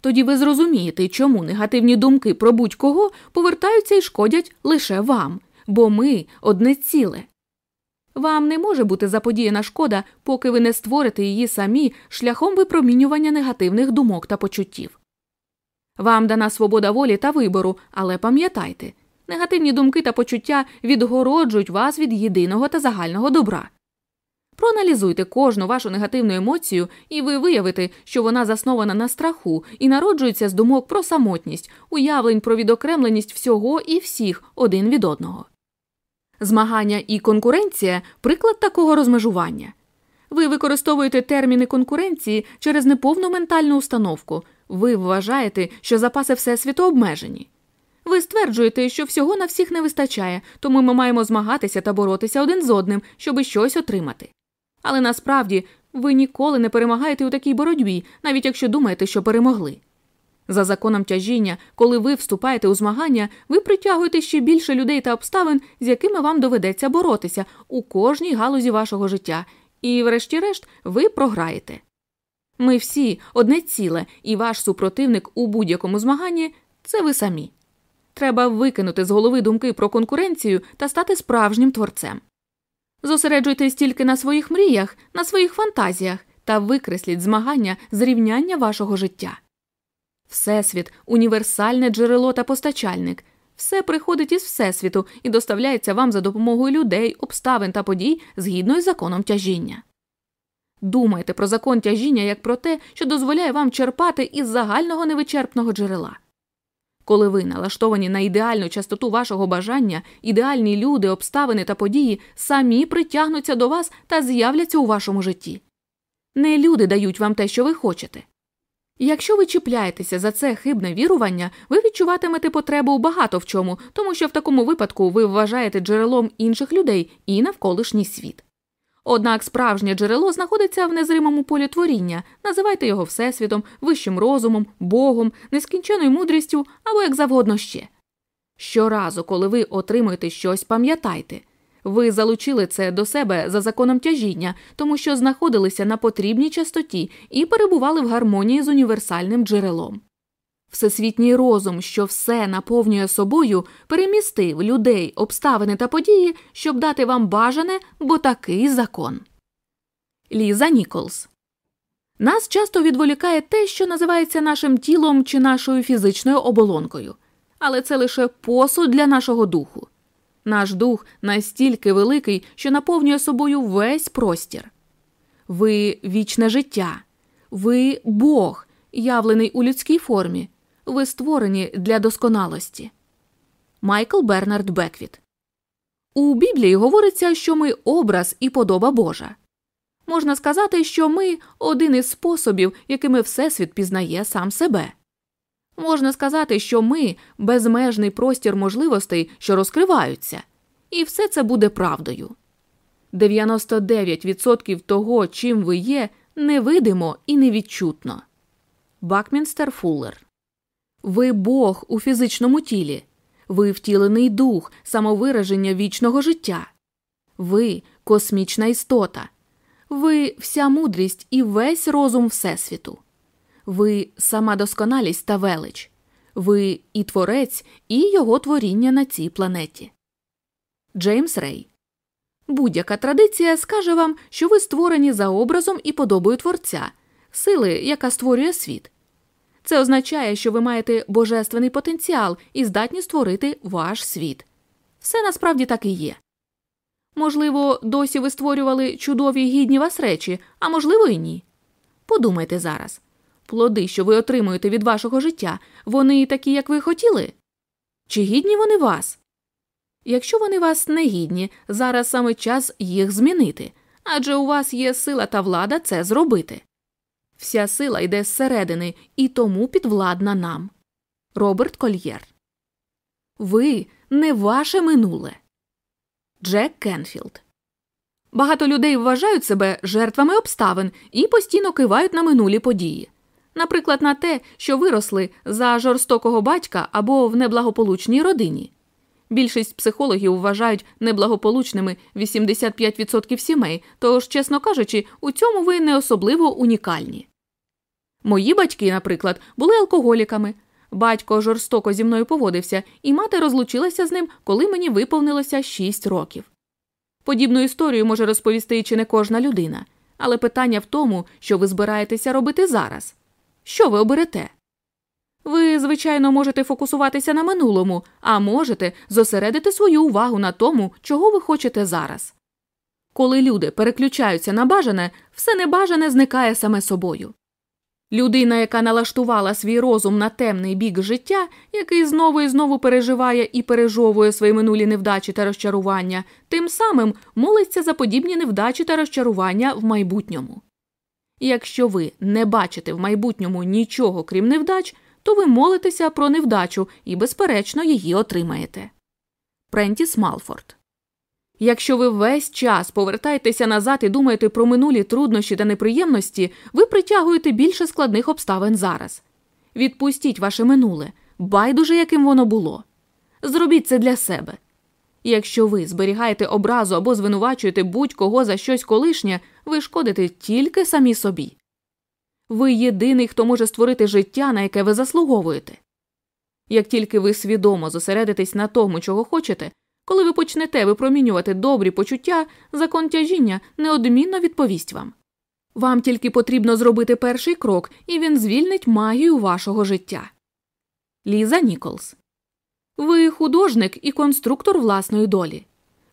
Тоді ви зрозумієте, чому негативні думки про будь-кого повертаються і шкодять лише вам, бо ми одне ціле. Вам не може бути заподіяна шкода, поки ви не створите її самі шляхом випромінювання негативних думок та почуттів. Вам дана свобода волі та вибору, але пам'ятайте, негативні думки та почуття відгороджують вас від єдиного та загального добра. Проаналізуйте кожну вашу негативну емоцію, і ви виявите, що вона заснована на страху і народжується з думок про самотність, уявлень про відокремленість всього і всіх один від одного. Змагання і конкуренція приклад такого розмежування. Ви використовуєте терміни конкуренції через неповну ментальну установку. Ви вважаєте, що запаси Всесвіту обмежені. Ви стверджуєте, що всього на всіх не вистачає, тому ми маємо змагатися та боротися один з одним, щоби щось отримати. Але насправді ви ніколи не перемагаєте у такій боротьбі, навіть якщо думаєте, що перемогли. За законом тяжіння, коли ви вступаєте у змагання, ви притягуєте ще більше людей та обставин, з якими вам доведеться боротися у кожній галузі вашого життя, і, врешті-решт, ви програєте. Ми всі одне ціле, і ваш супротивник у будь-якому змаганні це ви самі. Треба викинути з голови думки про конкуренцію та стати справжнім творцем. Зосереджуйтесь тільки на своїх мріях, на своїх фантазіях та викресліть змагання зрівняння вашого життя. Всесвіт універсальне джерело та постачальник. Все приходить із Всесвіту і доставляється вам за допомогою людей, обставин та подій згідно із законом тяжіння. Думайте про закон тяжіння як про те, що дозволяє вам черпати із загального невичерпного джерела. Коли ви налаштовані на ідеальну частоту вашого бажання, ідеальні люди, обставини та події самі притягнуться до вас та з'являться у вашому житті. Не люди дають вам те, що ви хочете. Якщо ви чіпляєтеся за це хибне вірування, ви відчуватимете потребу багато в чому, тому що в такому випадку ви вважаєте джерелом інших людей і навколишній світ. Однак справжнє джерело знаходиться в незримому полі творіння, називайте його Всесвітом, вищим розумом, Богом, нескінченою мудрістю або як завгодно ще. Щоразу, коли ви отримуєте щось, пам'ятайте ви залучили це до себе за законом тяжіння, тому що знаходилися на потрібній частоті і перебували в гармонії з універсальним джерелом. Всесвітній розум, що все наповнює собою, перемістив людей, обставини та події, щоб дати вам бажане, бо такий закон. Ліза Ніколс нас часто відволікає те, що називається нашим тілом чи нашою фізичною оболонкою, але це лише посуд для нашого духу. Наш дух настільки великий, що наповнює собою весь простір. Ви вічне життя, ви Бог, явлений у людській формі, ви створені для досконалості. Майкл Бернард Беквіт. У Біблії говориться, що ми образ і подоба Божа. Можна сказати, що ми один із способів, якими Всесвіт пізнає сам себе. Можна сказати, що ми безмежний простір можливостей, що розкриваються, і все це буде правдою. 99% того, чим ви є, невидимо і невідчутно. Бакмінстер Фуллер. Ви Бог у фізичному тілі. Ви втілений дух, самовираження вічного життя. Ви космічна істота. Ви вся мудрість і весь розум Всесвіту. Ви сама досконалість та велич, ви і творець, і його творіння на цій планеті. Джеймс Рей. Будь-яка традиція скаже вам, що ви створені за образом і подобою творця, сили, яка створює світ. Це означає, що ви маєте божественний потенціал і здатні створити ваш світ. Все насправді так і є. Можливо, досі ви створювали чудові гідні вас речі, а можливо, і ні. Подумайте зараз плоди, що ви отримуєте від вашого життя, вони такі, як ви хотіли? Чи гідні вони вас? Якщо вони вас не гідні, зараз саме час їх змінити адже у вас є сила та влада це зробити. Вся сила йде зсередини і тому підвладна нам. Роберт Кольєр. Ви не ваше минуле. Джек Кенфілд. Багато людей вважають себе жертвами обставин і постійно кивають на минулі події. Наприклад, на те, що виросли за жорстокого батька або в неблагополучній родині. Більшість психологів вважають неблагополучними 85% сімей, тож, чесно кажучи, у цьому ви не особливо унікальні. Мої батьки, наприклад, були алкоголіками. Батько жорстоко зі мною поводився, і мати розлучилася з ним, коли мені виповнилося 6 років. Подібну історію може розповісти чи не кожна людина, але питання в тому, що ви збираєтеся робити зараз. Що ви оберете? Ви, звичайно, можете фокусуватися на минулому, а можете зосередити свою увагу на тому, чого ви хочете зараз. Коли люди переключаються на бажане, все небажане зникає саме собою. Людина, яка налаштувала свій розум на темний бік життя, який знову і знову переживає і пережовує свої минулі невдачі та розчарування, тим самим молиться за подібні невдачі та розчарування в майбутньому. Якщо ви не бачите в майбутньому нічого крім невдач, то ви молитеся про невдачу і, безперечно, її отримаєте. Прентіс Малфорд. Якщо ви весь час повертаєтеся назад і думаєте про минулі труднощі та неприємності, ви притягуєте більше складних обставин зараз. Відпустіть ваше минуле, байдуже яким воно було. Зробіть це для себе. Якщо ви зберігаєте образу або звинувачуєте будь-кого за щось колишнє, ви шкодите тільки самі собі. Ви єдиний, хто може створити життя, на яке ви заслуговуєте. Як тільки ви свідомо зосередитесь на тому, чого хочете, коли ви почнете випромінювати добрі почуття, закон тяжіння неодмінно відповість вам. Вам тільки потрібно зробити перший крок, і він звільнить магію вашого життя. Ліза Ніколс. Ви художник і конструктор власної долі.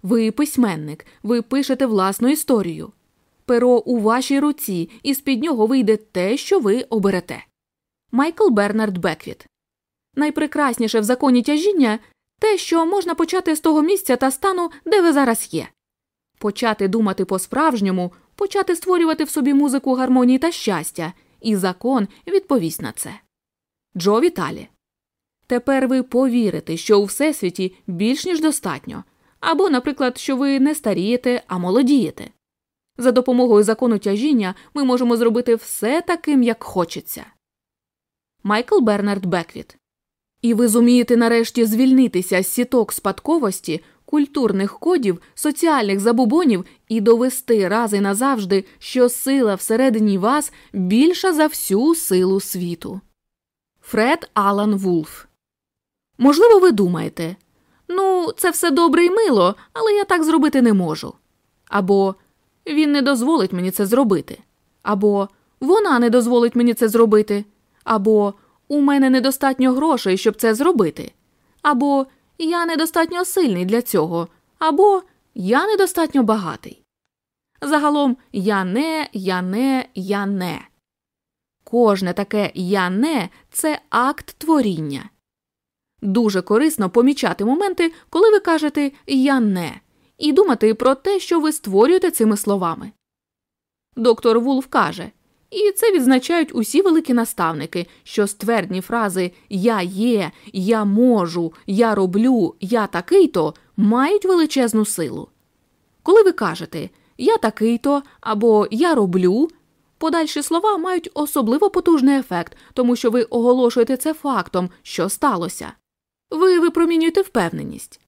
Ви письменник, ви пишете власну історію перо у вашій руці, і з під нього вийде те, що ви оберете. Майкл Бернард Беквіт. Найпрекрасніше в законі тяжіння те, що можна почати з того місця та стану, де ви зараз є. Почати думати по справжньому, почати створювати в собі музику гармонії та щастя, і закон відповість на це. Джо Віталі. Тепер ви повірите, що у всесвіті більш ніж достатньо, або, наприклад, що ви не старієте, а молодієте. За допомогою закону тяжіння ми можемо зробити все таким, як хочеться. Майкл Бернард Беквіт. І ви зумієте нарешті звільнитися з сіток спадковості, культурних кодів, соціальних забубонів і довести раз і назавжди, що сила всередині вас більша за всю силу світу. Фред Алан Вулф. Можливо, ви думаєте ну, це все добре і мило, але я так зробити не можу. Або він не дозволить мені це зробити. Або вона не дозволить мені це зробити. Або у мене недостатньо грошей, щоб це зробити. Або я недостатньо сильний для цього, або я недостатньо багатий. Загалом я не, я не, я не. Кожне таке я не це акт творіння. Дуже корисно помічати моменти, коли ви кажете я не і думати про те, що ви створюєте цими словами. Доктор Вулф каже, і це відзначають усі великі наставники, що ствердні фрази Я є, я можу, я роблю, я такий то мають величезну силу. Коли ви кажете Я такий то або Я роблю, подальші слова мають особливо потужний ефект, тому що ви оголошуєте це фактом, що сталося. Ви випромінюєте впевненість.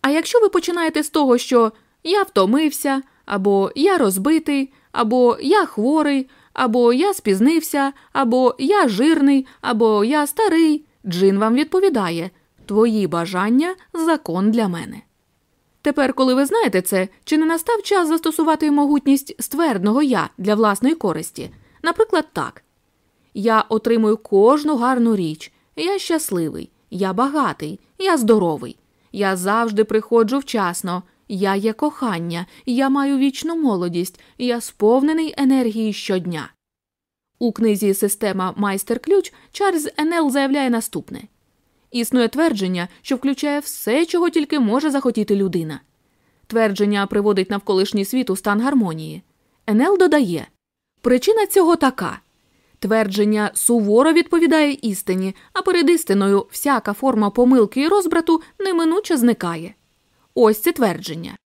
А якщо ви починаєте з того, що я втомився, або я розбитий, або я хворий, або я спізнився, або я жирний, або я старий, Джин вам відповідає Твої бажання закон для мене. Тепер, коли ви знаєте це, чи не настав час застосувати могутність ствердного я для власної користі? Наприклад, так я отримую кожну гарну річ, я щасливий, я багатий, я здоровий. Я завжди приходжу вчасно. Я є кохання, я маю вічну молодість, я сповнений енергії щодня. У книзі Система Майстер Ключ Чарльз Енел заявляє наступне існує твердження, що включає все, чого тільки може захотіти людина. Твердження приводить навколишній світ у стан гармонії. Енел додає причина цього така твердження суворо відповідає істині, а перед істиною всяка форма помилки і розбрату неминуче зникає. Ось це твердження.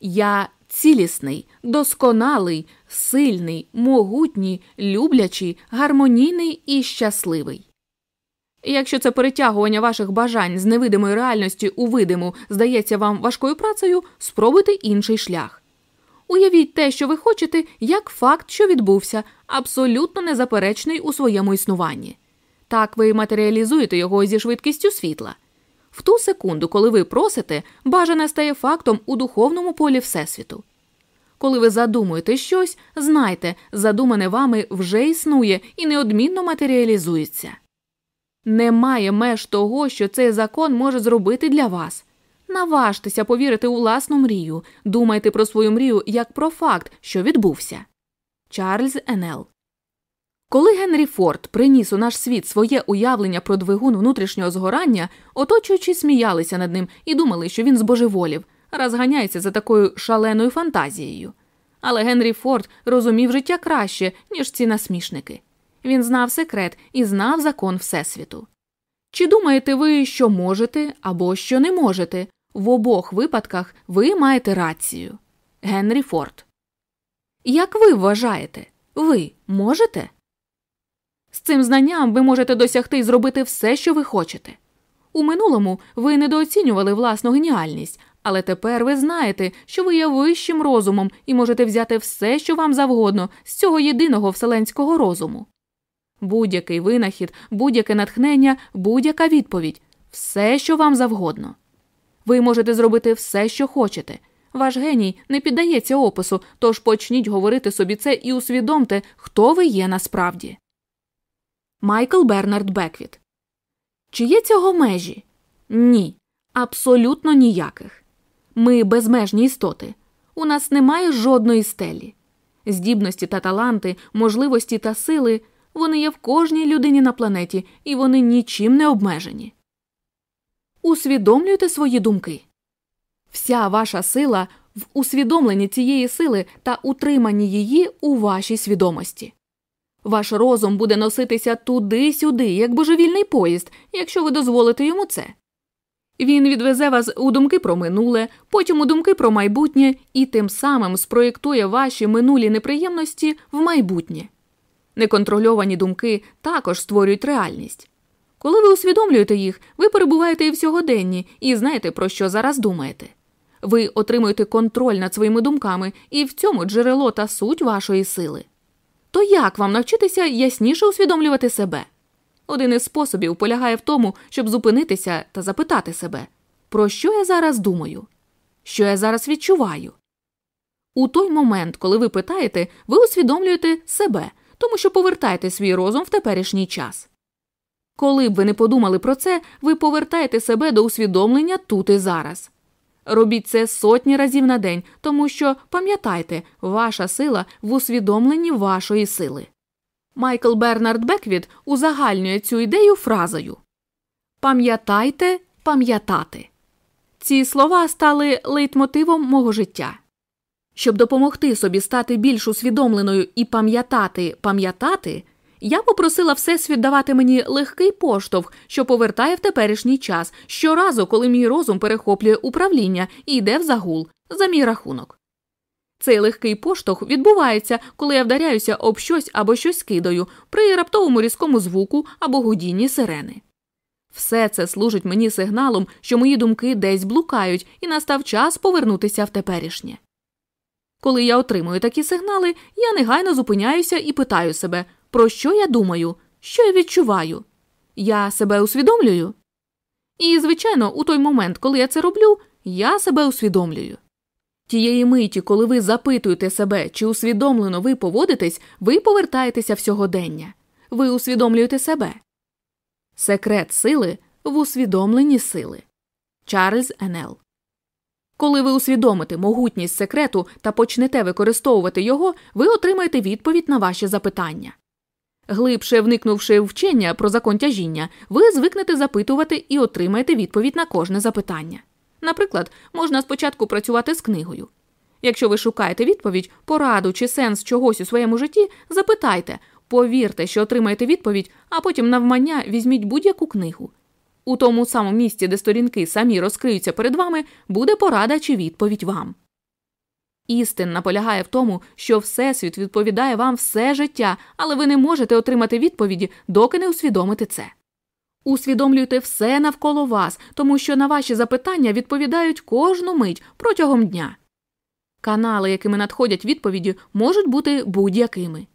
Я цілісний, досконалий, сильний, могутній, люблячий, гармонійний і щасливий. Якщо це перетягування ваших бажань з невидимої реальності у видиму здається вам важкою працею, спробуйте інший шлях. Уявіть те, що ви хочете, як факт, що відбувся, абсолютно незаперечний у своєму існуванні. Так ви матеріалізуєте його зі швидкістю світла. В ту секунду, коли ви просите, бажане стає фактом у духовному полі Всесвіту. Коли ви задумуєте щось, знайте, задумане вами вже існує і неодмінно матеріалізується. Немає меж того, що цей закон може зробити для вас. Наважтеся повірити у власну мрію, думайте про свою мрію як про факт, що відбувся. Чарльз Гаанел коли Генрі Форд приніс у наш світ своє уявлення про двигун внутрішнього згорання, оточуючі сміялися над ним і думали, що він збожеволів, раз ганяється за такою шаленою фантазією. Але Генрі Форд розумів життя краще, ніж ці насмішники. Він знав секрет і знав закон Всесвіту. Чи думаєте ви, що можете або що не можете? В обох випадках ви маєте рацію. Генрі Форд. Як ви вважаєте, ви можете? З цим знанням ви можете досягти і зробити все, що ви хочете. У минулому ви недооцінювали власну геніальність, але тепер ви знаєте, що ви є вищим розумом і можете взяти все, що вам завгодно, з цього єдиного вселенського розуму. Будь-який винахід, будь-яке натхнення, будь-яка відповідь все, що вам завгодно. Ви можете зробити все, що хочете. Ваш геній не піддається опису, тож почніть говорити собі це і усвідомте, хто ви є насправді. Майкл Бернард Беквіт. Чи є цього межі? Ні. Абсолютно ніяких. Ми безмежні істоти. У нас немає жодної стелі. Здібності та таланти, можливості та сили вони є в кожній людині на планеті, і вони нічим не обмежені. Усвідомлюйте свої думки. Вся ваша сила в усвідомленні цієї сили та утриманні її у вашій свідомості. Ваш розум буде носитися туди-сюди, як божевільний поїзд, якщо ви дозволите йому це. Він відвезе вас у думки про минуле, потім у думки про майбутнє і тим самим спроєктує ваші минулі неприємності в майбутнє. Неконтрольовані думки також створюють реальність. Коли ви усвідомлюєте їх, ви перебуваєте і в сьогоденні і знаєте, про що зараз думаєте. Ви отримуєте контроль над своїми думками, і в цьому джерело та суть вашої сили. То як вам навчитися ясніше усвідомлювати себе? Один із способів полягає в тому, щоб зупинитися та запитати себе, про що я зараз думаю, що я зараз відчуваю. У той момент, коли ви питаєте, ви усвідомлюєте себе, тому що повертаєте свій розум в теперішній час. Коли б ви не подумали про це, ви повертаєте себе до усвідомлення тут і зараз. Робіть це сотні разів на день, тому що пам'ятайте, ваша сила в усвідомленні вашої сили. Майкл Бернард Беквіт узагальнює цю ідею фразою Пам'ятайте пам'ятати. Ці слова стали лейтмотивом мого життя. Щоб допомогти собі стати більш усвідомленою і пам'ятати пам'ятати, я попросила Всесвіт давати мені легкий поштовх, що повертає в теперішній час щоразу, коли мій розум перехоплює управління і йде в загул за мій рахунок. Цей легкий поштовх відбувається, коли я вдаряюся об щось або щось кидаю при раптовому різкому звуку або гудінні сирени. Все це служить мені сигналом, що мої думки десь блукають, і настав час повернутися в теперішнє. Коли я отримую такі сигнали, я негайно зупиняюся і питаю себе, про що я думаю, що я відчуваю? Я себе усвідомлюю? І, звичайно, у той момент, коли я це роблю, я себе усвідомлюю. Тієї миті, коли ви запитуєте себе, чи усвідомлено ви поводитесь, ви повертаєтеся в сьогодення. Ви усвідомлюєте себе. Секрет сили в усвідомленні сили. Чарльз Енел. Коли ви усвідомите могутність секрету та почнете використовувати його, ви отримаєте відповідь на ваші запитання. Глибше вникнувши в вчення про закон тяжіння, ви звикнете запитувати і отримаєте відповідь на кожне запитання. Наприклад, можна спочатку працювати з книгою. Якщо ви шукаєте відповідь, пораду чи сенс чогось у своєму житті, запитайте, повірте, що отримаєте відповідь, а потім навмання візьміть будь-яку книгу. У тому самому місці, де сторінки самі розкриються перед вами, буде порада чи відповідь вам. Істинна полягає в тому, що Всесвіт відповідає вам все життя, але ви не можете отримати відповіді, доки не усвідомите це. Усвідомлюйте все навколо вас, тому що на ваші запитання відповідають кожну мить протягом дня. Канали, якими надходять відповіді, можуть бути будь-якими.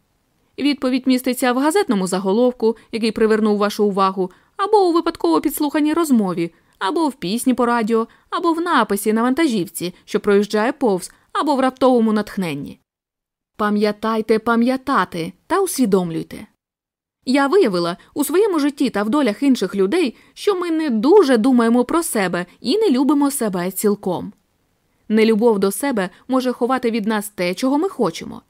Відповідь міститься в газетному заголовку, який привернув вашу увагу, або у випадково підслуханій розмові, або в пісні по радіо, або в написі на вантажівці, що проїжджає повз, або в раптовому натхненні. Пам'ятайте пам'ятати та усвідомлюйте. Я виявила у своєму житті та в долях інших людей, що ми не дуже думаємо про себе і не любимо себе цілком. Нелюбов до себе може ховати від нас те, чого ми хочемо.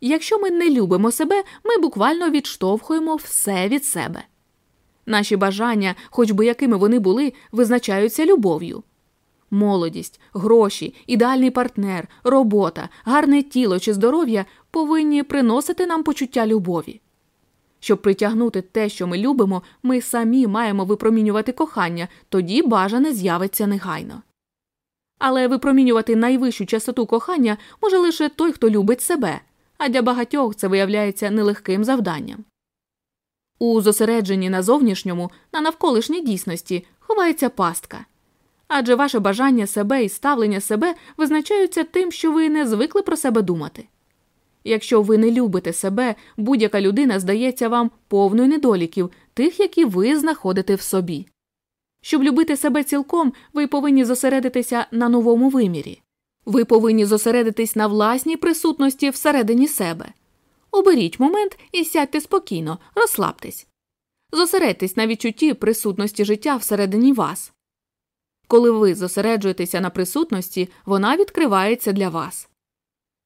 Якщо ми не любимо себе, ми буквально відштовхуємо все від себе. Наші бажання, хоч би якими вони були, визначаються любов'ю. Молодість, гроші, ідеальний партнер, робота, гарне тіло чи здоров'я повинні приносити нам почуття любові. Щоб притягнути те, що ми любимо, ми самі маємо випромінювати кохання, тоді бажане з'явиться негайно. Але випромінювати найвищу частоту кохання може лише той, хто любить себе, а для багатьох це виявляється нелегким завданням. У зосередженні на зовнішньому, на навколишній дійсності ховається пастка. Адже ваше бажання себе і ставлення себе визначаються тим, що ви не звикли про себе думати. Якщо ви не любите себе, будь-яка людина здається вам повною недоліків, тих, які ви знаходите в собі. Щоб любити себе цілком, ви повинні зосередитися на новому вимірі. Ви повинні зосередитись на власній присутності всередині себе. Оберіть момент і сядьте спокійно, розслабтесь. Зосередьтесь на відчутті присутності життя всередині вас. Коли ви зосереджуєтеся на присутності, вона відкривається для вас.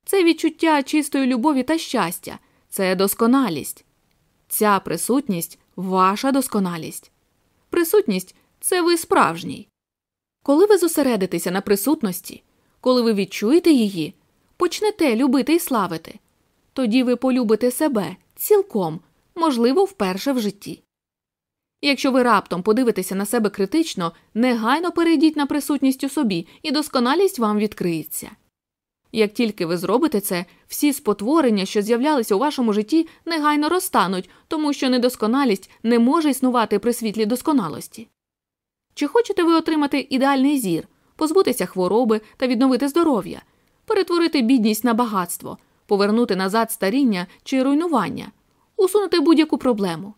Це відчуття чистої любові та щастя, це досконалість. Ця присутність ваша досконалість. Присутність це ви справжній. Коли ви зосередитеся на присутності, коли ви відчуєте її, почнете любити і славити, тоді ви полюбите себе цілком, можливо, вперше в житті. Якщо ви раптом подивитеся на себе критично, негайно перейдіть на присутність у собі, і досконалість вам відкриється. Як тільки ви зробите це, всі спотворення, що з'являлися у вашому житті, негайно розтануть, тому що недосконалість не може існувати при світлі досконалості. Чи хочете ви отримати ідеальний зір, позбутися хвороби та відновити здоров'я, перетворити бідність на багатство, повернути назад старіння чи руйнування, усунути будь-яку проблему?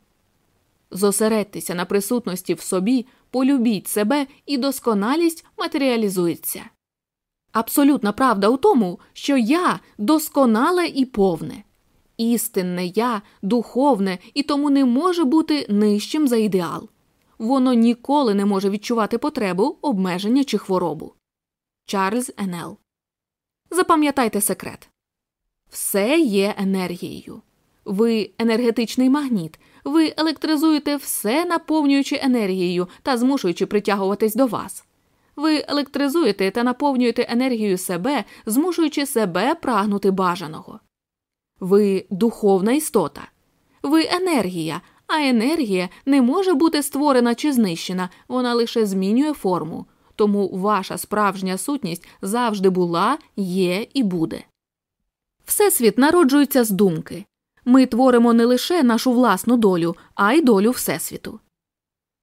Зосередьтеся на присутності в собі, полюбіть себе і досконалість матеріалізується. Абсолютна правда у тому, що я досконале і повне, істинне я духовне і тому не може бути нижчим за ідеал. Воно ніколи не може відчувати потребу, обмеження чи хворобу. Чарльз Енел. Запам'ятайте секрет все є енергією. Ви енергетичний магніт, ви електризуєте все, наповнюючи енергією та змушуючи притягуватись до вас. Ви електризуєте та наповнюєте енергією себе, змушуючи себе прагнути бажаного. Ви духовна істота. Ви енергія, а енергія не може бути створена чи знищена, вона лише змінює форму. Тому ваша справжня сутність завжди була, є і буде. Всесвіт народжується з думки. Ми творимо не лише нашу власну долю, а й долю Всесвіту.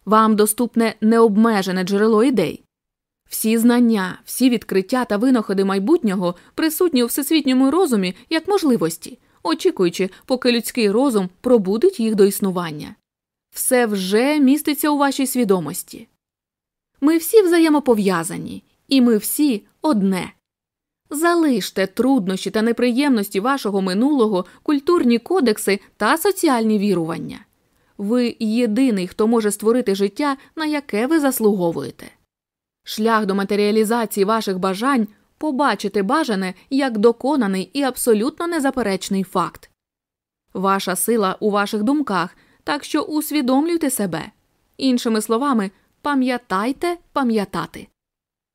Вам доступне необмежене джерело ідей. Всі знання, всі відкриття та винаходи майбутнього присутні у всесвітньому розумі як можливості, очікуючи, поки людський розум пробудить їх до існування. Все вже міститься у вашій свідомості. Ми всі взаємопов'язані, і ми всі одне. Залиште труднощі та неприємності вашого минулого, культурні кодекси та соціальні вірування. Ви єдиний, хто може створити життя, на яке ви заслуговуєте. Шлях до матеріалізації ваших бажань побачити бажане як доконаний і абсолютно незаперечний факт. Ваша сила у ваших думках, так що усвідомлюйте себе. Іншими словами, пам'ятайте пам'ятати.